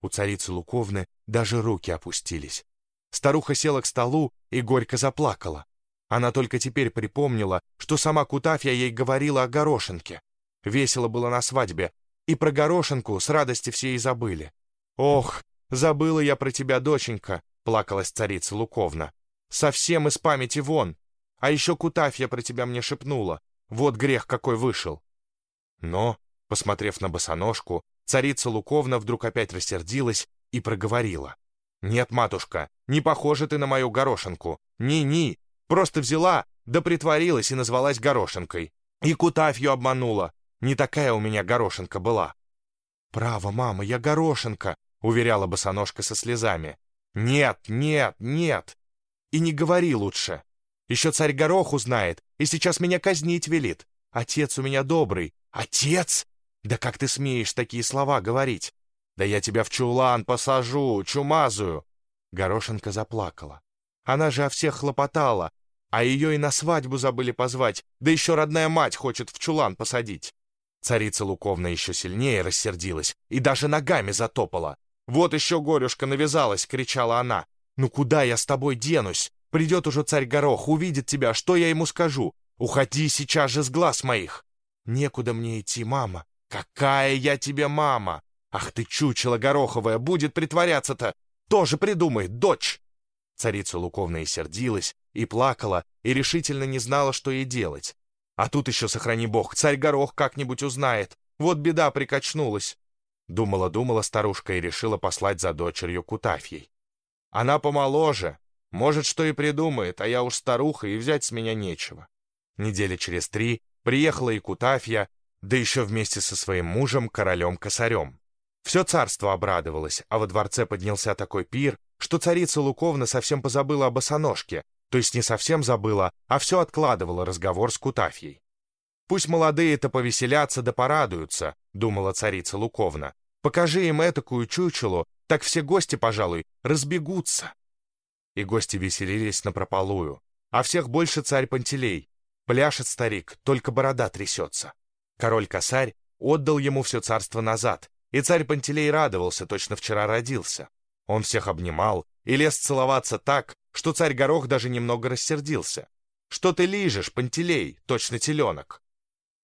У царицы Луковны даже руки опустились. Старуха села к столу и горько заплакала. Она только теперь припомнила, что сама Кутафья ей говорила о горошинке. Весело было на свадьбе, и про горошинку с радости все и забыли. «Ох, забыла я про тебя, доченька!» — плакалась царица Луковна. «Совсем из памяти вон! А еще Кутафья про тебя мне шепнула. Вот грех какой вышел!» Но, посмотрев на босоножку, царица Луковна вдруг опять рассердилась и проговорила. «Нет, матушка, не похожа ты на мою горошинку. Ни-ни, просто взяла, да притворилась и назвалась горошинкой. И Кутафью обманула. Не такая у меня горошинка была. «Право, мама, я горошинка», — уверяла босоножка со слезами. «Нет, нет, нет! И не говори лучше. Еще царь Горох узнает, и сейчас меня казнить велит. Отец у меня добрый. Отец? Да как ты смеешь такие слова говорить? Да я тебя в чулан посажу, чумазую!» Горошинка заплакала. Она же о всех хлопотала, а ее и на свадьбу забыли позвать, да еще родная мать хочет в чулан посадить. Царица Луковна еще сильнее рассердилась и даже ногами затопала. «Вот еще горюшка навязалась!» — кричала она. «Ну куда я с тобой денусь? Придет уже царь Горох, увидит тебя, что я ему скажу? Уходи сейчас же с глаз моих!» «Некуда мне идти, мама!» «Какая я тебе мама! Ах ты, чучело гороховое, будет притворяться-то! Тоже придумает, дочь!» Царица Луковна и сердилась, и плакала, и решительно не знала, что ей делать. А тут еще, сохрани бог, царь Горох как-нибудь узнает. Вот беда прикачнулась. Думала-думала старушка и решила послать за дочерью Кутафьей. Она помоложе, может, что и придумает, а я уж старуха, и взять с меня нечего. Недели через три приехала и Кутафья, да еще вместе со своим мужем, королем-косарем. Все царство обрадовалось, а во дворце поднялся такой пир, что царица Луковна совсем позабыла о босоножке, то есть не совсем забыла, а все откладывала разговор с Кутафьей. «Пусть молодые-то повеселятся да порадуются», — думала царица Луковна. «Покажи им этакую чучелу, так все гости, пожалуй, разбегутся». И гости веселились напропалую, а всех больше царь Пантелей. Пляшет старик, только борода трясется. Король-косарь отдал ему все царство назад, и царь Пантелей радовался, точно вчера родился. Он всех обнимал и лез целоваться так, что царь Горох даже немного рассердился. «Что ты лижешь, Пантелей, точно теленок?»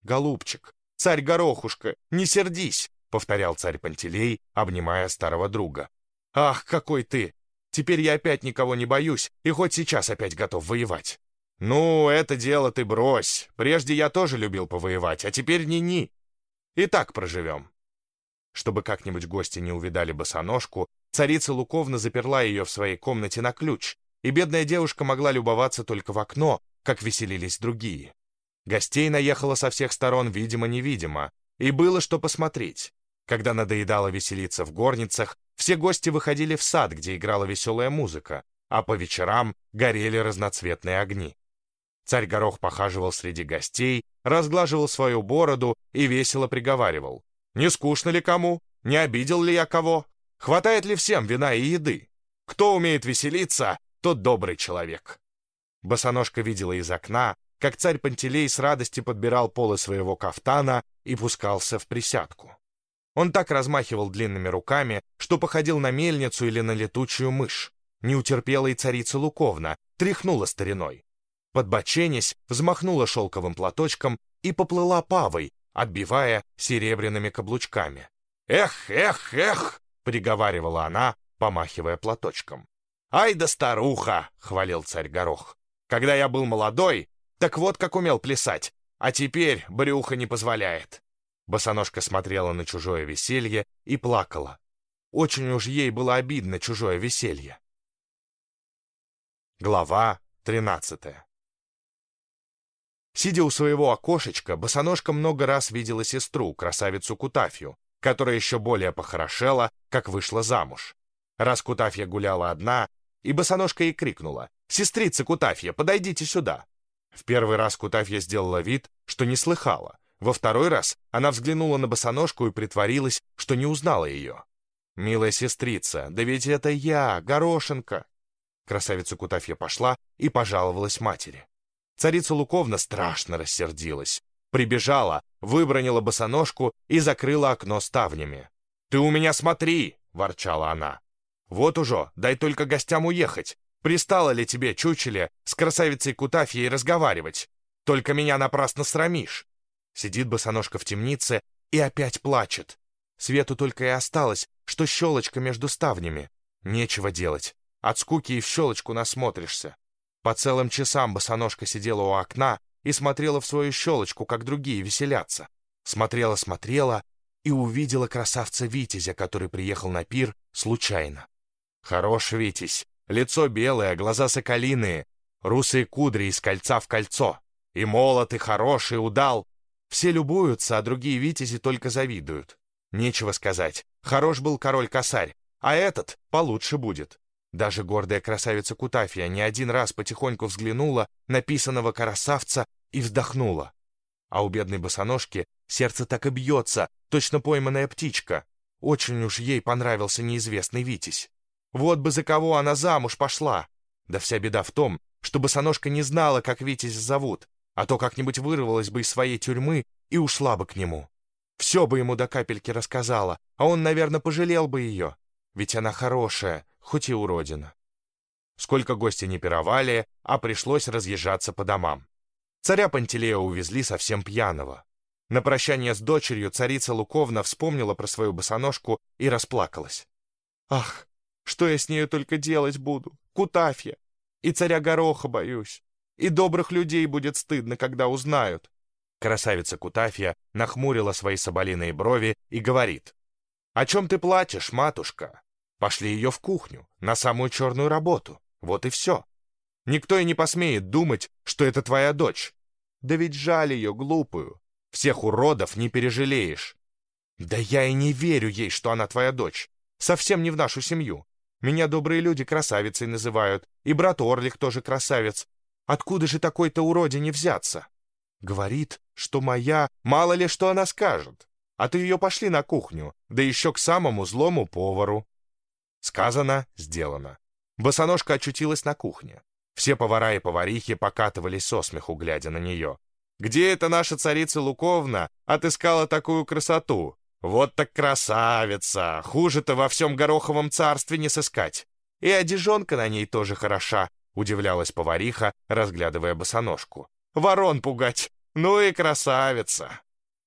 «Голубчик, царь Горохушка, не сердись!» — повторял царь Пантелей, обнимая старого друга. «Ах, какой ты! Теперь я опять никого не боюсь и хоть сейчас опять готов воевать. «Ну, это дело ты брось. Прежде я тоже любил повоевать, а теперь ни-ни. И так проживем». Чтобы как-нибудь гости не увидали босоножку, царица Луковна заперла ее в своей комнате на ключ, и бедная девушка могла любоваться только в окно, как веселились другие. Гостей наехало со всех сторон видимо-невидимо, и было что посмотреть. Когда надоедало веселиться в горницах, все гости выходили в сад, где играла веселая музыка, а по вечерам горели разноцветные огни. Царь Горох похаживал среди гостей, разглаживал свою бороду и весело приговаривал. «Не скучно ли кому? Не обидел ли я кого? Хватает ли всем вина и еды? Кто умеет веселиться, тот добрый человек». Босоножка видела из окна, как царь Пантелей с радостью подбирал полы своего кафтана и пускался в присядку. Он так размахивал длинными руками, что походил на мельницу или на летучую мышь. Не утерпела и царица Луковна, тряхнула стариной подбоченясь, взмахнула шелковым платочком и поплыла павой, отбивая серебряными каблучками. «Эх, эх, эх!» — приговаривала она, помахивая платочком. «Ай да старуха!» — хвалил царь Горох. «Когда я был молодой, так вот как умел плясать, а теперь брюхо не позволяет». Босоножка смотрела на чужое веселье и плакала. Очень уж ей было обидно чужое веселье. Глава тринадцатая Сидя у своего окошечка, босоножка много раз видела сестру, красавицу Кутафью, которая еще более похорошела, как вышла замуж. Раз Кутафья гуляла одна, и босоножка ей крикнула «Сестрица Кутафья, подойдите сюда!» В первый раз Кутафья сделала вид, что не слыхала. Во второй раз она взглянула на босоножку и притворилась, что не узнала ее. «Милая сестрица, да ведь это я, Горошенко!» Красавица Кутафья пошла и пожаловалась матери. Царица Луковна страшно рассердилась. Прибежала, выбронила босоножку и закрыла окно ставнями. «Ты у меня смотри!» — ворчала она. «Вот уже, дай только гостям уехать. Пристало ли тебе, чучеле, с красавицей Кутафьей разговаривать? Только меня напрасно срамишь!» Сидит босоножка в темнице и опять плачет. Свету только и осталось, что щелочка между ставнями. Нечего делать. От скуки и в щелочку насмотришься. По целым часам босоножка сидела у окна и смотрела в свою щелочку, как другие веселятся. Смотрела-смотрела и увидела красавца Витязя, который приехал на пир случайно. Хорош Витязь, лицо белое, глаза соколиные, русые кудри из кольца в кольцо. И молод, и хороший, удал. Все любуются, а другие Витязи только завидуют. Нечего сказать, хорош был король-косарь, а этот получше будет. Даже гордая красавица Кутафия не один раз потихоньку взглянула на писаного красавца и вздохнула. А у бедной босоножки сердце так и бьется, точно пойманная птичка. Очень уж ей понравился неизвестный Витязь. Вот бы за кого она замуж пошла. Да вся беда в том, что босоножка не знала, как Витязь зовут, а то как-нибудь вырвалась бы из своей тюрьмы и ушла бы к нему. Все бы ему до капельки рассказала, а он, наверное, пожалел бы ее. Ведь она хорошая, хоть и уродина. Сколько гости не пировали, а пришлось разъезжаться по домам. Царя Пантелея увезли совсем пьяного. На прощание с дочерью царица Луковна вспомнила про свою босоножку и расплакалась. «Ах, что я с нею только делать буду? Кутафья! И царя Гороха боюсь. И добрых людей будет стыдно, когда узнают». Красавица Кутафья нахмурила свои соболиные брови и говорит. «О чем ты плачешь, матушка? Пошли ее в кухню, на самую черную работу. Вот и все. Никто и не посмеет думать, что это твоя дочь. Да ведь жаль ее, глупую. Всех уродов не пережалеешь. Да я и не верю ей, что она твоя дочь. Совсем не в нашу семью. Меня добрые люди красавицей называют, и брат Орлик тоже красавец. Откуда же такой-то уроде не взяться? Говорит, что моя, мало ли что она скажет. А ты ее пошли на кухню, да еще к самому злому повару. Сказано, сделано. Босоножка очутилась на кухне. Все повара и поварихи покатывались со смеху, глядя на нее. «Где эта наша царица Луковна отыскала такую красоту? Вот так красавица! Хуже-то во всем гороховом царстве не сыскать. И одежонка на ней тоже хороша», — удивлялась повариха, разглядывая босоножку. «Ворон пугать! Ну и красавица!»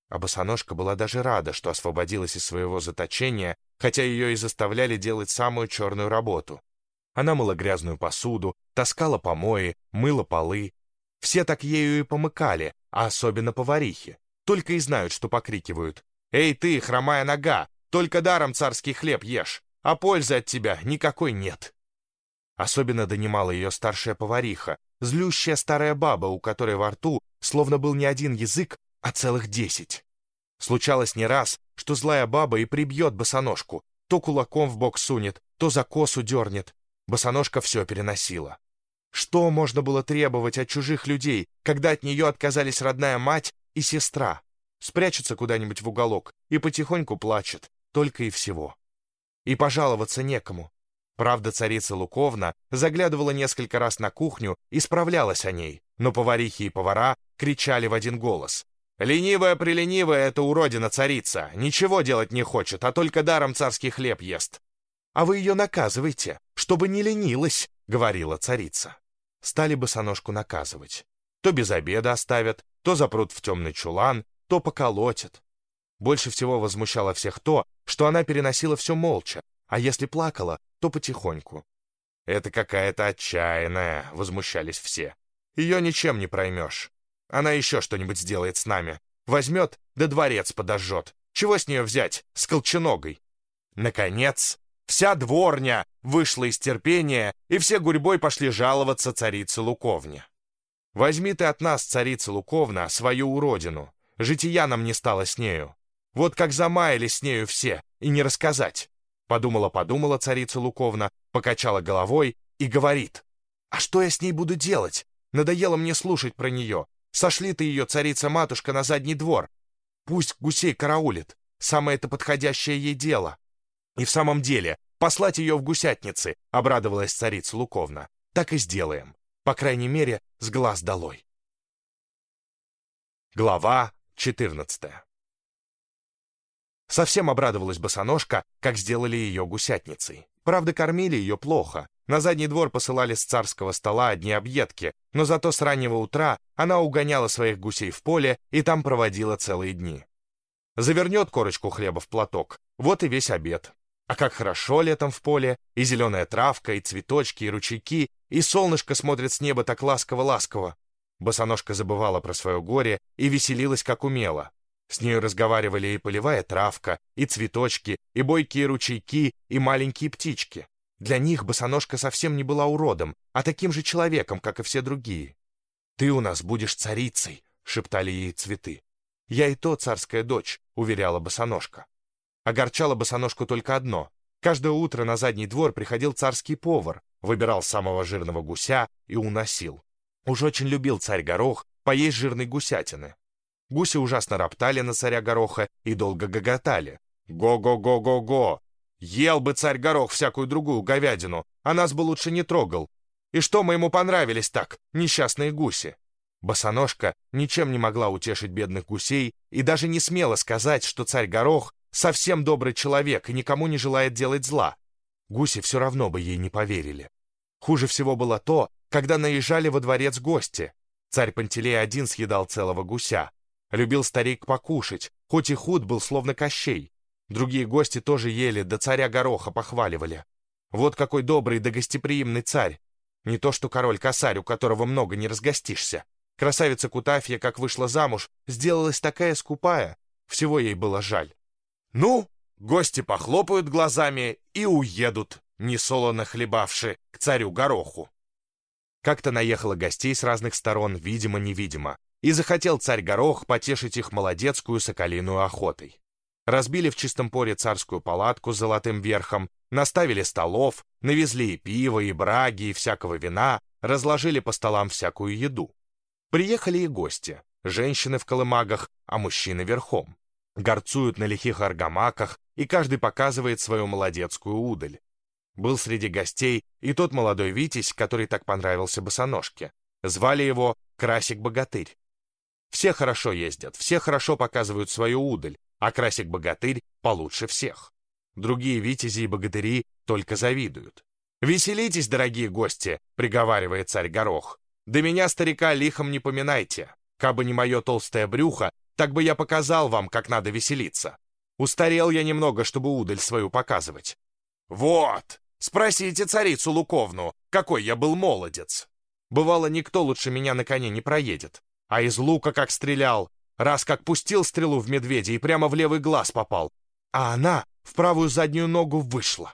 А босоножка была даже рада, что освободилась из своего заточения, хотя ее и заставляли делать самую черную работу. Она мыла грязную посуду, таскала помои, мыла полы. Все так ею и помыкали, а особенно поварихи. Только и знают, что покрикивают. «Эй ты, хромая нога, только даром царский хлеб ешь, а пользы от тебя никакой нет». Особенно донимала ее старшая повариха, злющая старая баба, у которой во рту словно был не один язык, а целых десять. Случалось не раз, что злая баба и прибьет босоножку, то кулаком в бок сунет, то за косу дернет, Босоножка все переносила. Что можно было требовать от чужих людей, когда от нее отказались родная мать и сестра? Спрячется куда-нибудь в уголок и потихоньку плачет, только и всего. И пожаловаться некому. Правда, царица Луковна заглядывала несколько раз на кухню и справлялась о ней, но поварихи и повара кричали в один голос. «Ленивая-преленивая — это уродина царица, ничего делать не хочет, а только даром царский хлеб ест а вы ее наказывайте, чтобы не ленилась», — говорила царица. Стали босоножку наказывать. То без обеда оставят, то запрут в темный чулан, то поколотят. Больше всего возмущало всех то, что она переносила все молча, а если плакала, то потихоньку. «Это какая-то отчаянная», — возмущались все. «Ее ничем не проймешь. Она еще что-нибудь сделает с нами. Возьмет, да дворец подожжет. Чего с нее взять, с колченогой?» Наконец, Вся дворня вышла из терпения, и все гурьбой пошли жаловаться царице Луковне. «Возьми ты от нас, царица Луковна, свою уродину. Жития нам не стало с нею. Вот как замаялись с нею все, и не рассказать». Подумала-подумала царица Луковна, покачала головой и говорит. «А что я с ней буду делать? Надоело мне слушать про нее. Сошли ты ее, царица-матушка, на задний двор. Пусть гусей караулит. Самое это подходящее ей дело». И в самом деле, послать ее в гусятницы, обрадовалась царица Луковна. Так и сделаем. По крайней мере, с глаз долой. Глава 14 Совсем обрадовалась босоножка, как сделали ее гусятницей. Правда, кормили ее плохо. На задний двор посылали с царского стола одни объедки, но зато с раннего утра она угоняла своих гусей в поле и там проводила целые дни. Завернет корочку хлеба в платок, вот и весь обед. А как хорошо летом в поле, и зеленая травка, и цветочки, и ручейки, и солнышко смотрит с неба так ласково-ласково. Босоножка забывала про свое горе и веселилась, как умела. С нею разговаривали и полевая травка, и цветочки, и бойкие ручейки, и маленькие птички. Для них босоножка совсем не была уродом, а таким же человеком, как и все другие. «Ты у нас будешь царицей», — шептали ей цветы. «Я и то царская дочь», — уверяла босоножка. Огорчало босоножку только одно. Каждое утро на задний двор приходил царский повар, выбирал самого жирного гуся и уносил. Уж очень любил царь Горох поесть жирной гусятины. Гуси ужасно роптали на царя Гороха и долго гоготали. «Го-го-го-го-го! Ел бы царь Горох всякую другую говядину, а нас бы лучше не трогал. И что мы ему понравились так, несчастные гуси?» Босоножка ничем не могла утешить бедных гусей и даже не смела сказать, что царь Горох совсем добрый человек и никому не желает делать зла. Гуси все равно бы ей не поверили. Хуже всего было то, когда наезжали во дворец гости. Царь Пантелей один съедал целого гуся. Любил старик покушать, хоть и худ был, словно Кощей. Другие гости тоже ели, да царя Гороха похваливали. Вот какой добрый да гостеприимный царь. Не то что король-косарь, у которого много не разгостишься. Красавица Кутафья, как вышла замуж, сделалась такая скупая. Всего ей было жаль. Ну, гости похлопают глазами и уедут, несолоно хлебавши, к царю Гороху. Как-то наехало гостей с разных сторон, видимо-невидимо, и захотел царь Горох потешить их молодецкую соколиную охотой. Разбили в чистом поле царскую палатку с золотым верхом, наставили столов, навезли и пиво, и браги, и всякого вина, разложили по столам всякую еду. Приехали и гости, женщины в колымагах, а мужчины верхом. Горцуют на лихих аргамаках, и каждый показывает свою молодецкую удаль. Был среди гостей и тот молодой Витязь, который так понравился босоножке. Звали его Красик-богатырь. Все хорошо ездят, все хорошо показывают свою удаль, а Красик-богатырь получше всех. Другие витязи и богатыри только завидуют. «Веселитесь, дорогие гости!» — приговаривает царь Горох. «Да меня, старика, лихом не поминайте. Кабы не мое толстое брюхо, так бы я показал вам, как надо веселиться. Устарел я немного, чтобы удаль свою показывать. Вот! Спросите царицу Луковну, какой я был молодец. Бывало, никто лучше меня на коне не проедет. А из лука как стрелял, Раз как пустил стрелу в медведя и прямо в левый глаз попал, а она в правую заднюю ногу вышла.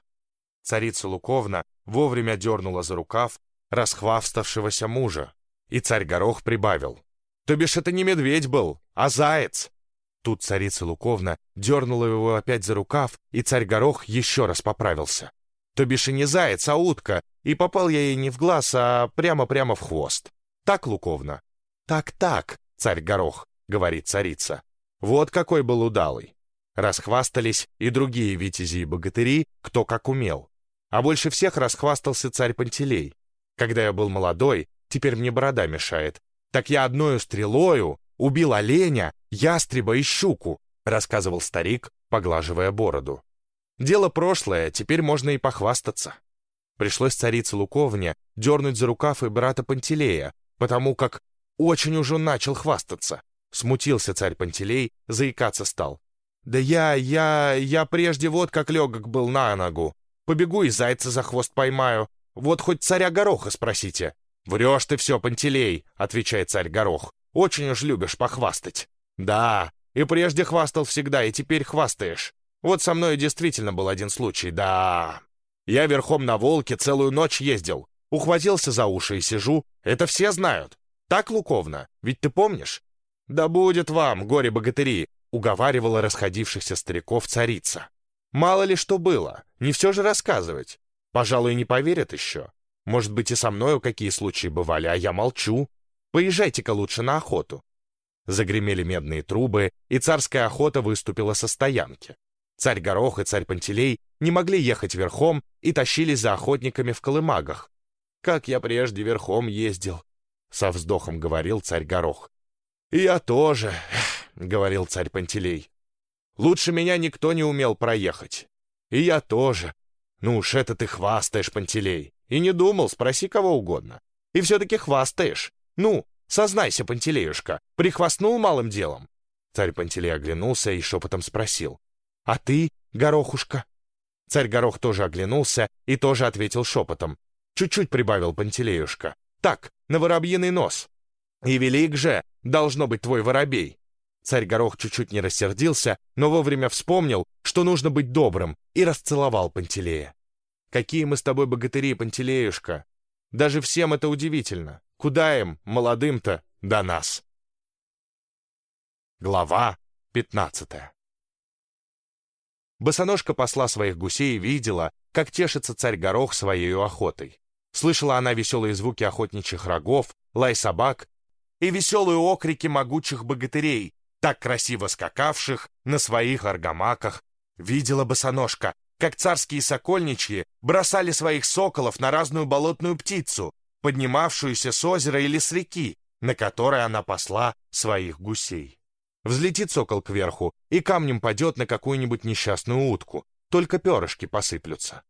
Царица Луковна вовремя дернула за рукав расхваставшегося мужа, и царь Горох прибавил. «То бишь это не медведь был, а заяц!» Тут царица Луковна дернула его опять за рукав, и царь Горох еще раз поправился. То бишь и не заяц, а утка, и попал я ей не в глаз, а прямо-прямо в хвост. Так, Луковна? Так-так, царь Горох, — говорит царица. Вот какой был удалый. Расхвастались и другие витязи и богатыри, кто как умел. А больше всех расхвастался царь Пантелей. Когда я был молодой, теперь мне борода мешает, так я одною стрелою убил оленя, ястреба и щуку, рассказывал старик, поглаживая бороду. Дело прошлое, теперь можно и похвастаться. Пришлось царице Луковне дернуть за рукав и брата Пантелея, потому как очень уже начал хвастаться. Смутился царь Пантелей, заикаться стал. «Да я, я, я прежде вот как легок был на ногу. Побегу и зайца за хвост поймаю. Вот хоть царя Гороха спросите». «Врешь ты все, Пантелей», — отвечает царь Горох. «Очень уж любишь похвастать». «Да, и прежде хвастал всегда, и теперь хвастаешь. Вот со мной действительно был один случай, да. Я верхом на волке целую ночь ездил, ухватился за уши и сижу. Это все знают. Так, Луковна, ведь ты помнишь? «Да будет вам, горе-богатыри!» — уговаривала расходившихся стариков царица. «Мало ли что было, не все же рассказывать. Пожалуй, не поверят еще. Может быть, и со мною какие случаи бывали, а я молчу. Поезжайте-ка лучше на охоту». Загремели медные трубы, и царская охота выступила со стоянки. Царь Горох и царь Пантелей не могли ехать верхом и тащились за охотниками в колымагах. «Как я прежде верхом ездил!» — со вздохом говорил царь Горох. «И я тоже», — говорил царь Пантелей. «Лучше меня никто не умел проехать. И я тоже. Ну уж это ты хвастаешь, Пантелей. И не думал, спроси кого угодно. И все-таки хвастаешь. Ну, сознайся, Пантелеюшка, прихвастнул малым делом». Царь Пантелей оглянулся и шепотом спросил. «А ты, Горохушка?» Царь Горох тоже оглянулся и тоже ответил шепотом. Чуть-чуть прибавил Пантелеюшка. «Так, на воробьиный нос». И велик же, должно быть, твой воробей. Царь Горох чуть-чуть не рассердился, но вовремя вспомнил, что нужно быть добрым, и расцеловал Пантелея. Какие мы с тобой богатыри, Пантелеюшка! Даже всем это удивительно. Куда им, молодым-то, до нас? Глава пятнадцатая Босоножка посла своих гусей видела, как тешится царь Горох своей охотой. Слышала она веселые звуки охотничьих рогов, лай собак и веселые окрики могучих богатырей, так красиво скакавших на своих аргамаках. Видела босоножка, как царские сокольничьи бросали своих соколов на разную болотную птицу, поднимавшуюся с озера или с реки, на которой она посла своих гусей. Взлетит сокол кверху и камнем падет на какую-нибудь несчастную утку, только перышки посыплются.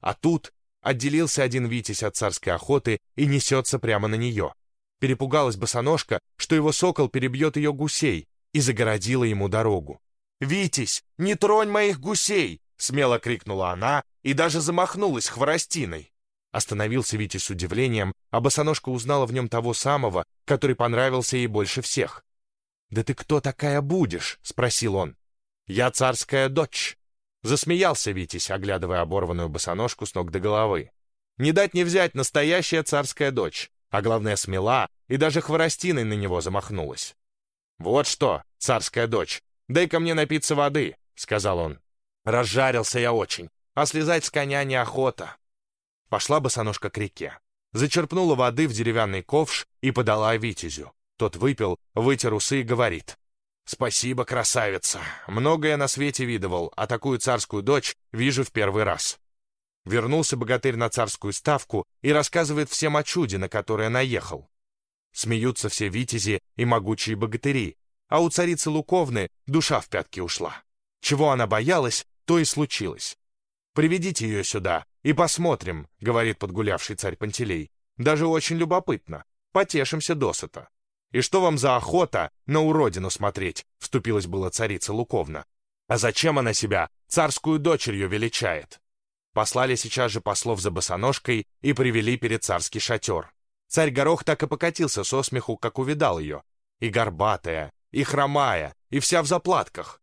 А тут отделился один витязь от царской охоты и несется прямо на нее. Перепугалась босоножка, что его сокол перебьет ее гусей, и загородила ему дорогу. «Витязь, не тронь моих гусей!» — смело крикнула она и даже замахнулась хворостиной. Остановился Витя с удивлением, а босоножка узнала в нем того самого, который понравился ей больше всех. «Да ты кто такая будешь?» — спросил он. «Я царская дочь». Засмеялся Витязь, оглядывая оборванную босоножку с ног до головы. Не дать не взять настоящая царская дочь, а главное смела и даже хворостиной на него замахнулась. «Вот что, царская дочь, дай-ка мне напиться воды», — сказал он. «Разжарился я очень, а слезать с коня неохота». Пошла босоножка к реке, зачерпнула воды в деревянный ковш и подала Витязю. Тот выпил, вытер усы и говорит. «Спасибо, красавица. Многое на свете видывал, а такую царскую дочь вижу в первый раз». Вернулся богатырь на царскую ставку и рассказывает всем о чуде, на которое наехал. Смеются все витязи и могучие богатыри, а у царицы Луковны душа в пятки ушла. Чего она боялась, то и случилось. «Приведите ее сюда и посмотрим», — говорит подгулявший царь Пантелей. «Даже очень любопытно. Потешимся досыта». «И что вам за охота на уродину смотреть?» — вступилась была царица Луковна. «А зачем она себя царскую дочерью величает?» Послали сейчас же послов за босоножкой и привели перед царский шатер. Царь Горох так и покатился со смеху, как увидал ее. И горбатая, и хромая, и вся в заплатках.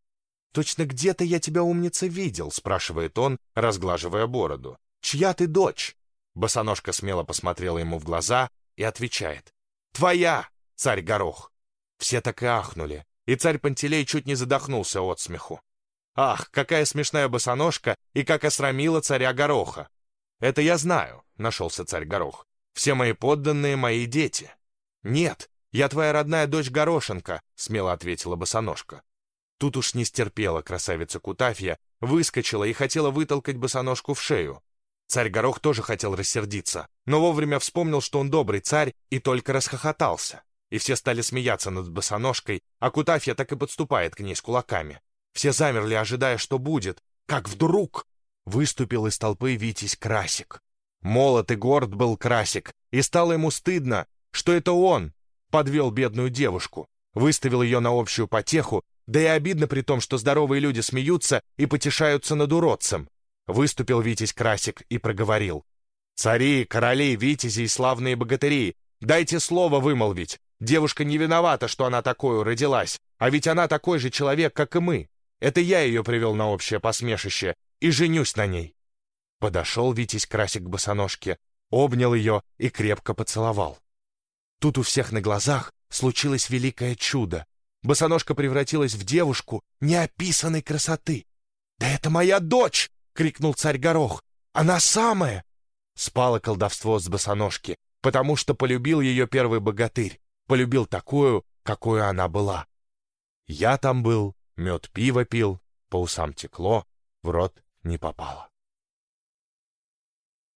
«Точно где-то я тебя, умница, видел?» — спрашивает он, разглаживая бороду. «Чья ты дочь?» Босоножка смело посмотрела ему в глаза и отвечает. «Твоя, царь Горох!» Все так и ахнули, и царь Пантелей чуть не задохнулся от смеху. Ах, какая смешная босоножка и как осрамила царя Гороха! Это я знаю, нашелся царь Горох. Все мои подданные мои дети. Нет, я твоя родная дочь Горошенко, смело ответила босоножка. Тут уж не стерпела красавица Кутафья, выскочила и хотела вытолкать босоножку в шею. Царь Горох тоже хотел рассердиться, но вовремя вспомнил, что он добрый царь, и только расхохотался. И все стали смеяться над босоножкой, а Кутафья так и подступает к ней с кулаками. Все замерли, ожидая, что будет. Как вдруг выступил из толпы Витязь Красик. Молод и горд был Красик, и стало ему стыдно, что это он подвел бедную девушку, выставил ее на общую потеху, да и обидно при том, что здоровые люди смеются и потешаются над уродцем. Выступил Витязь Красик и проговорил. «Цари, короли, витязи и славные богатыри, дайте слово вымолвить. Девушка не виновата, что она такой родилась, а ведь она такой же человек, как и мы. Это я ее привел на общее посмешище и женюсь на ней. Подошел Витязь Красик к босоножке, обнял ее и крепко поцеловал. Тут у всех на глазах случилось великое чудо. Босоножка превратилась в девушку неописанной красоты. «Да это моя дочь!» — крикнул царь Горох. «Она самая!» Спало колдовство с босоножки, потому что полюбил ее первый богатырь, полюбил такую, какой она была. Я там был Мед пиво пил, по усам текло, в рот не попало.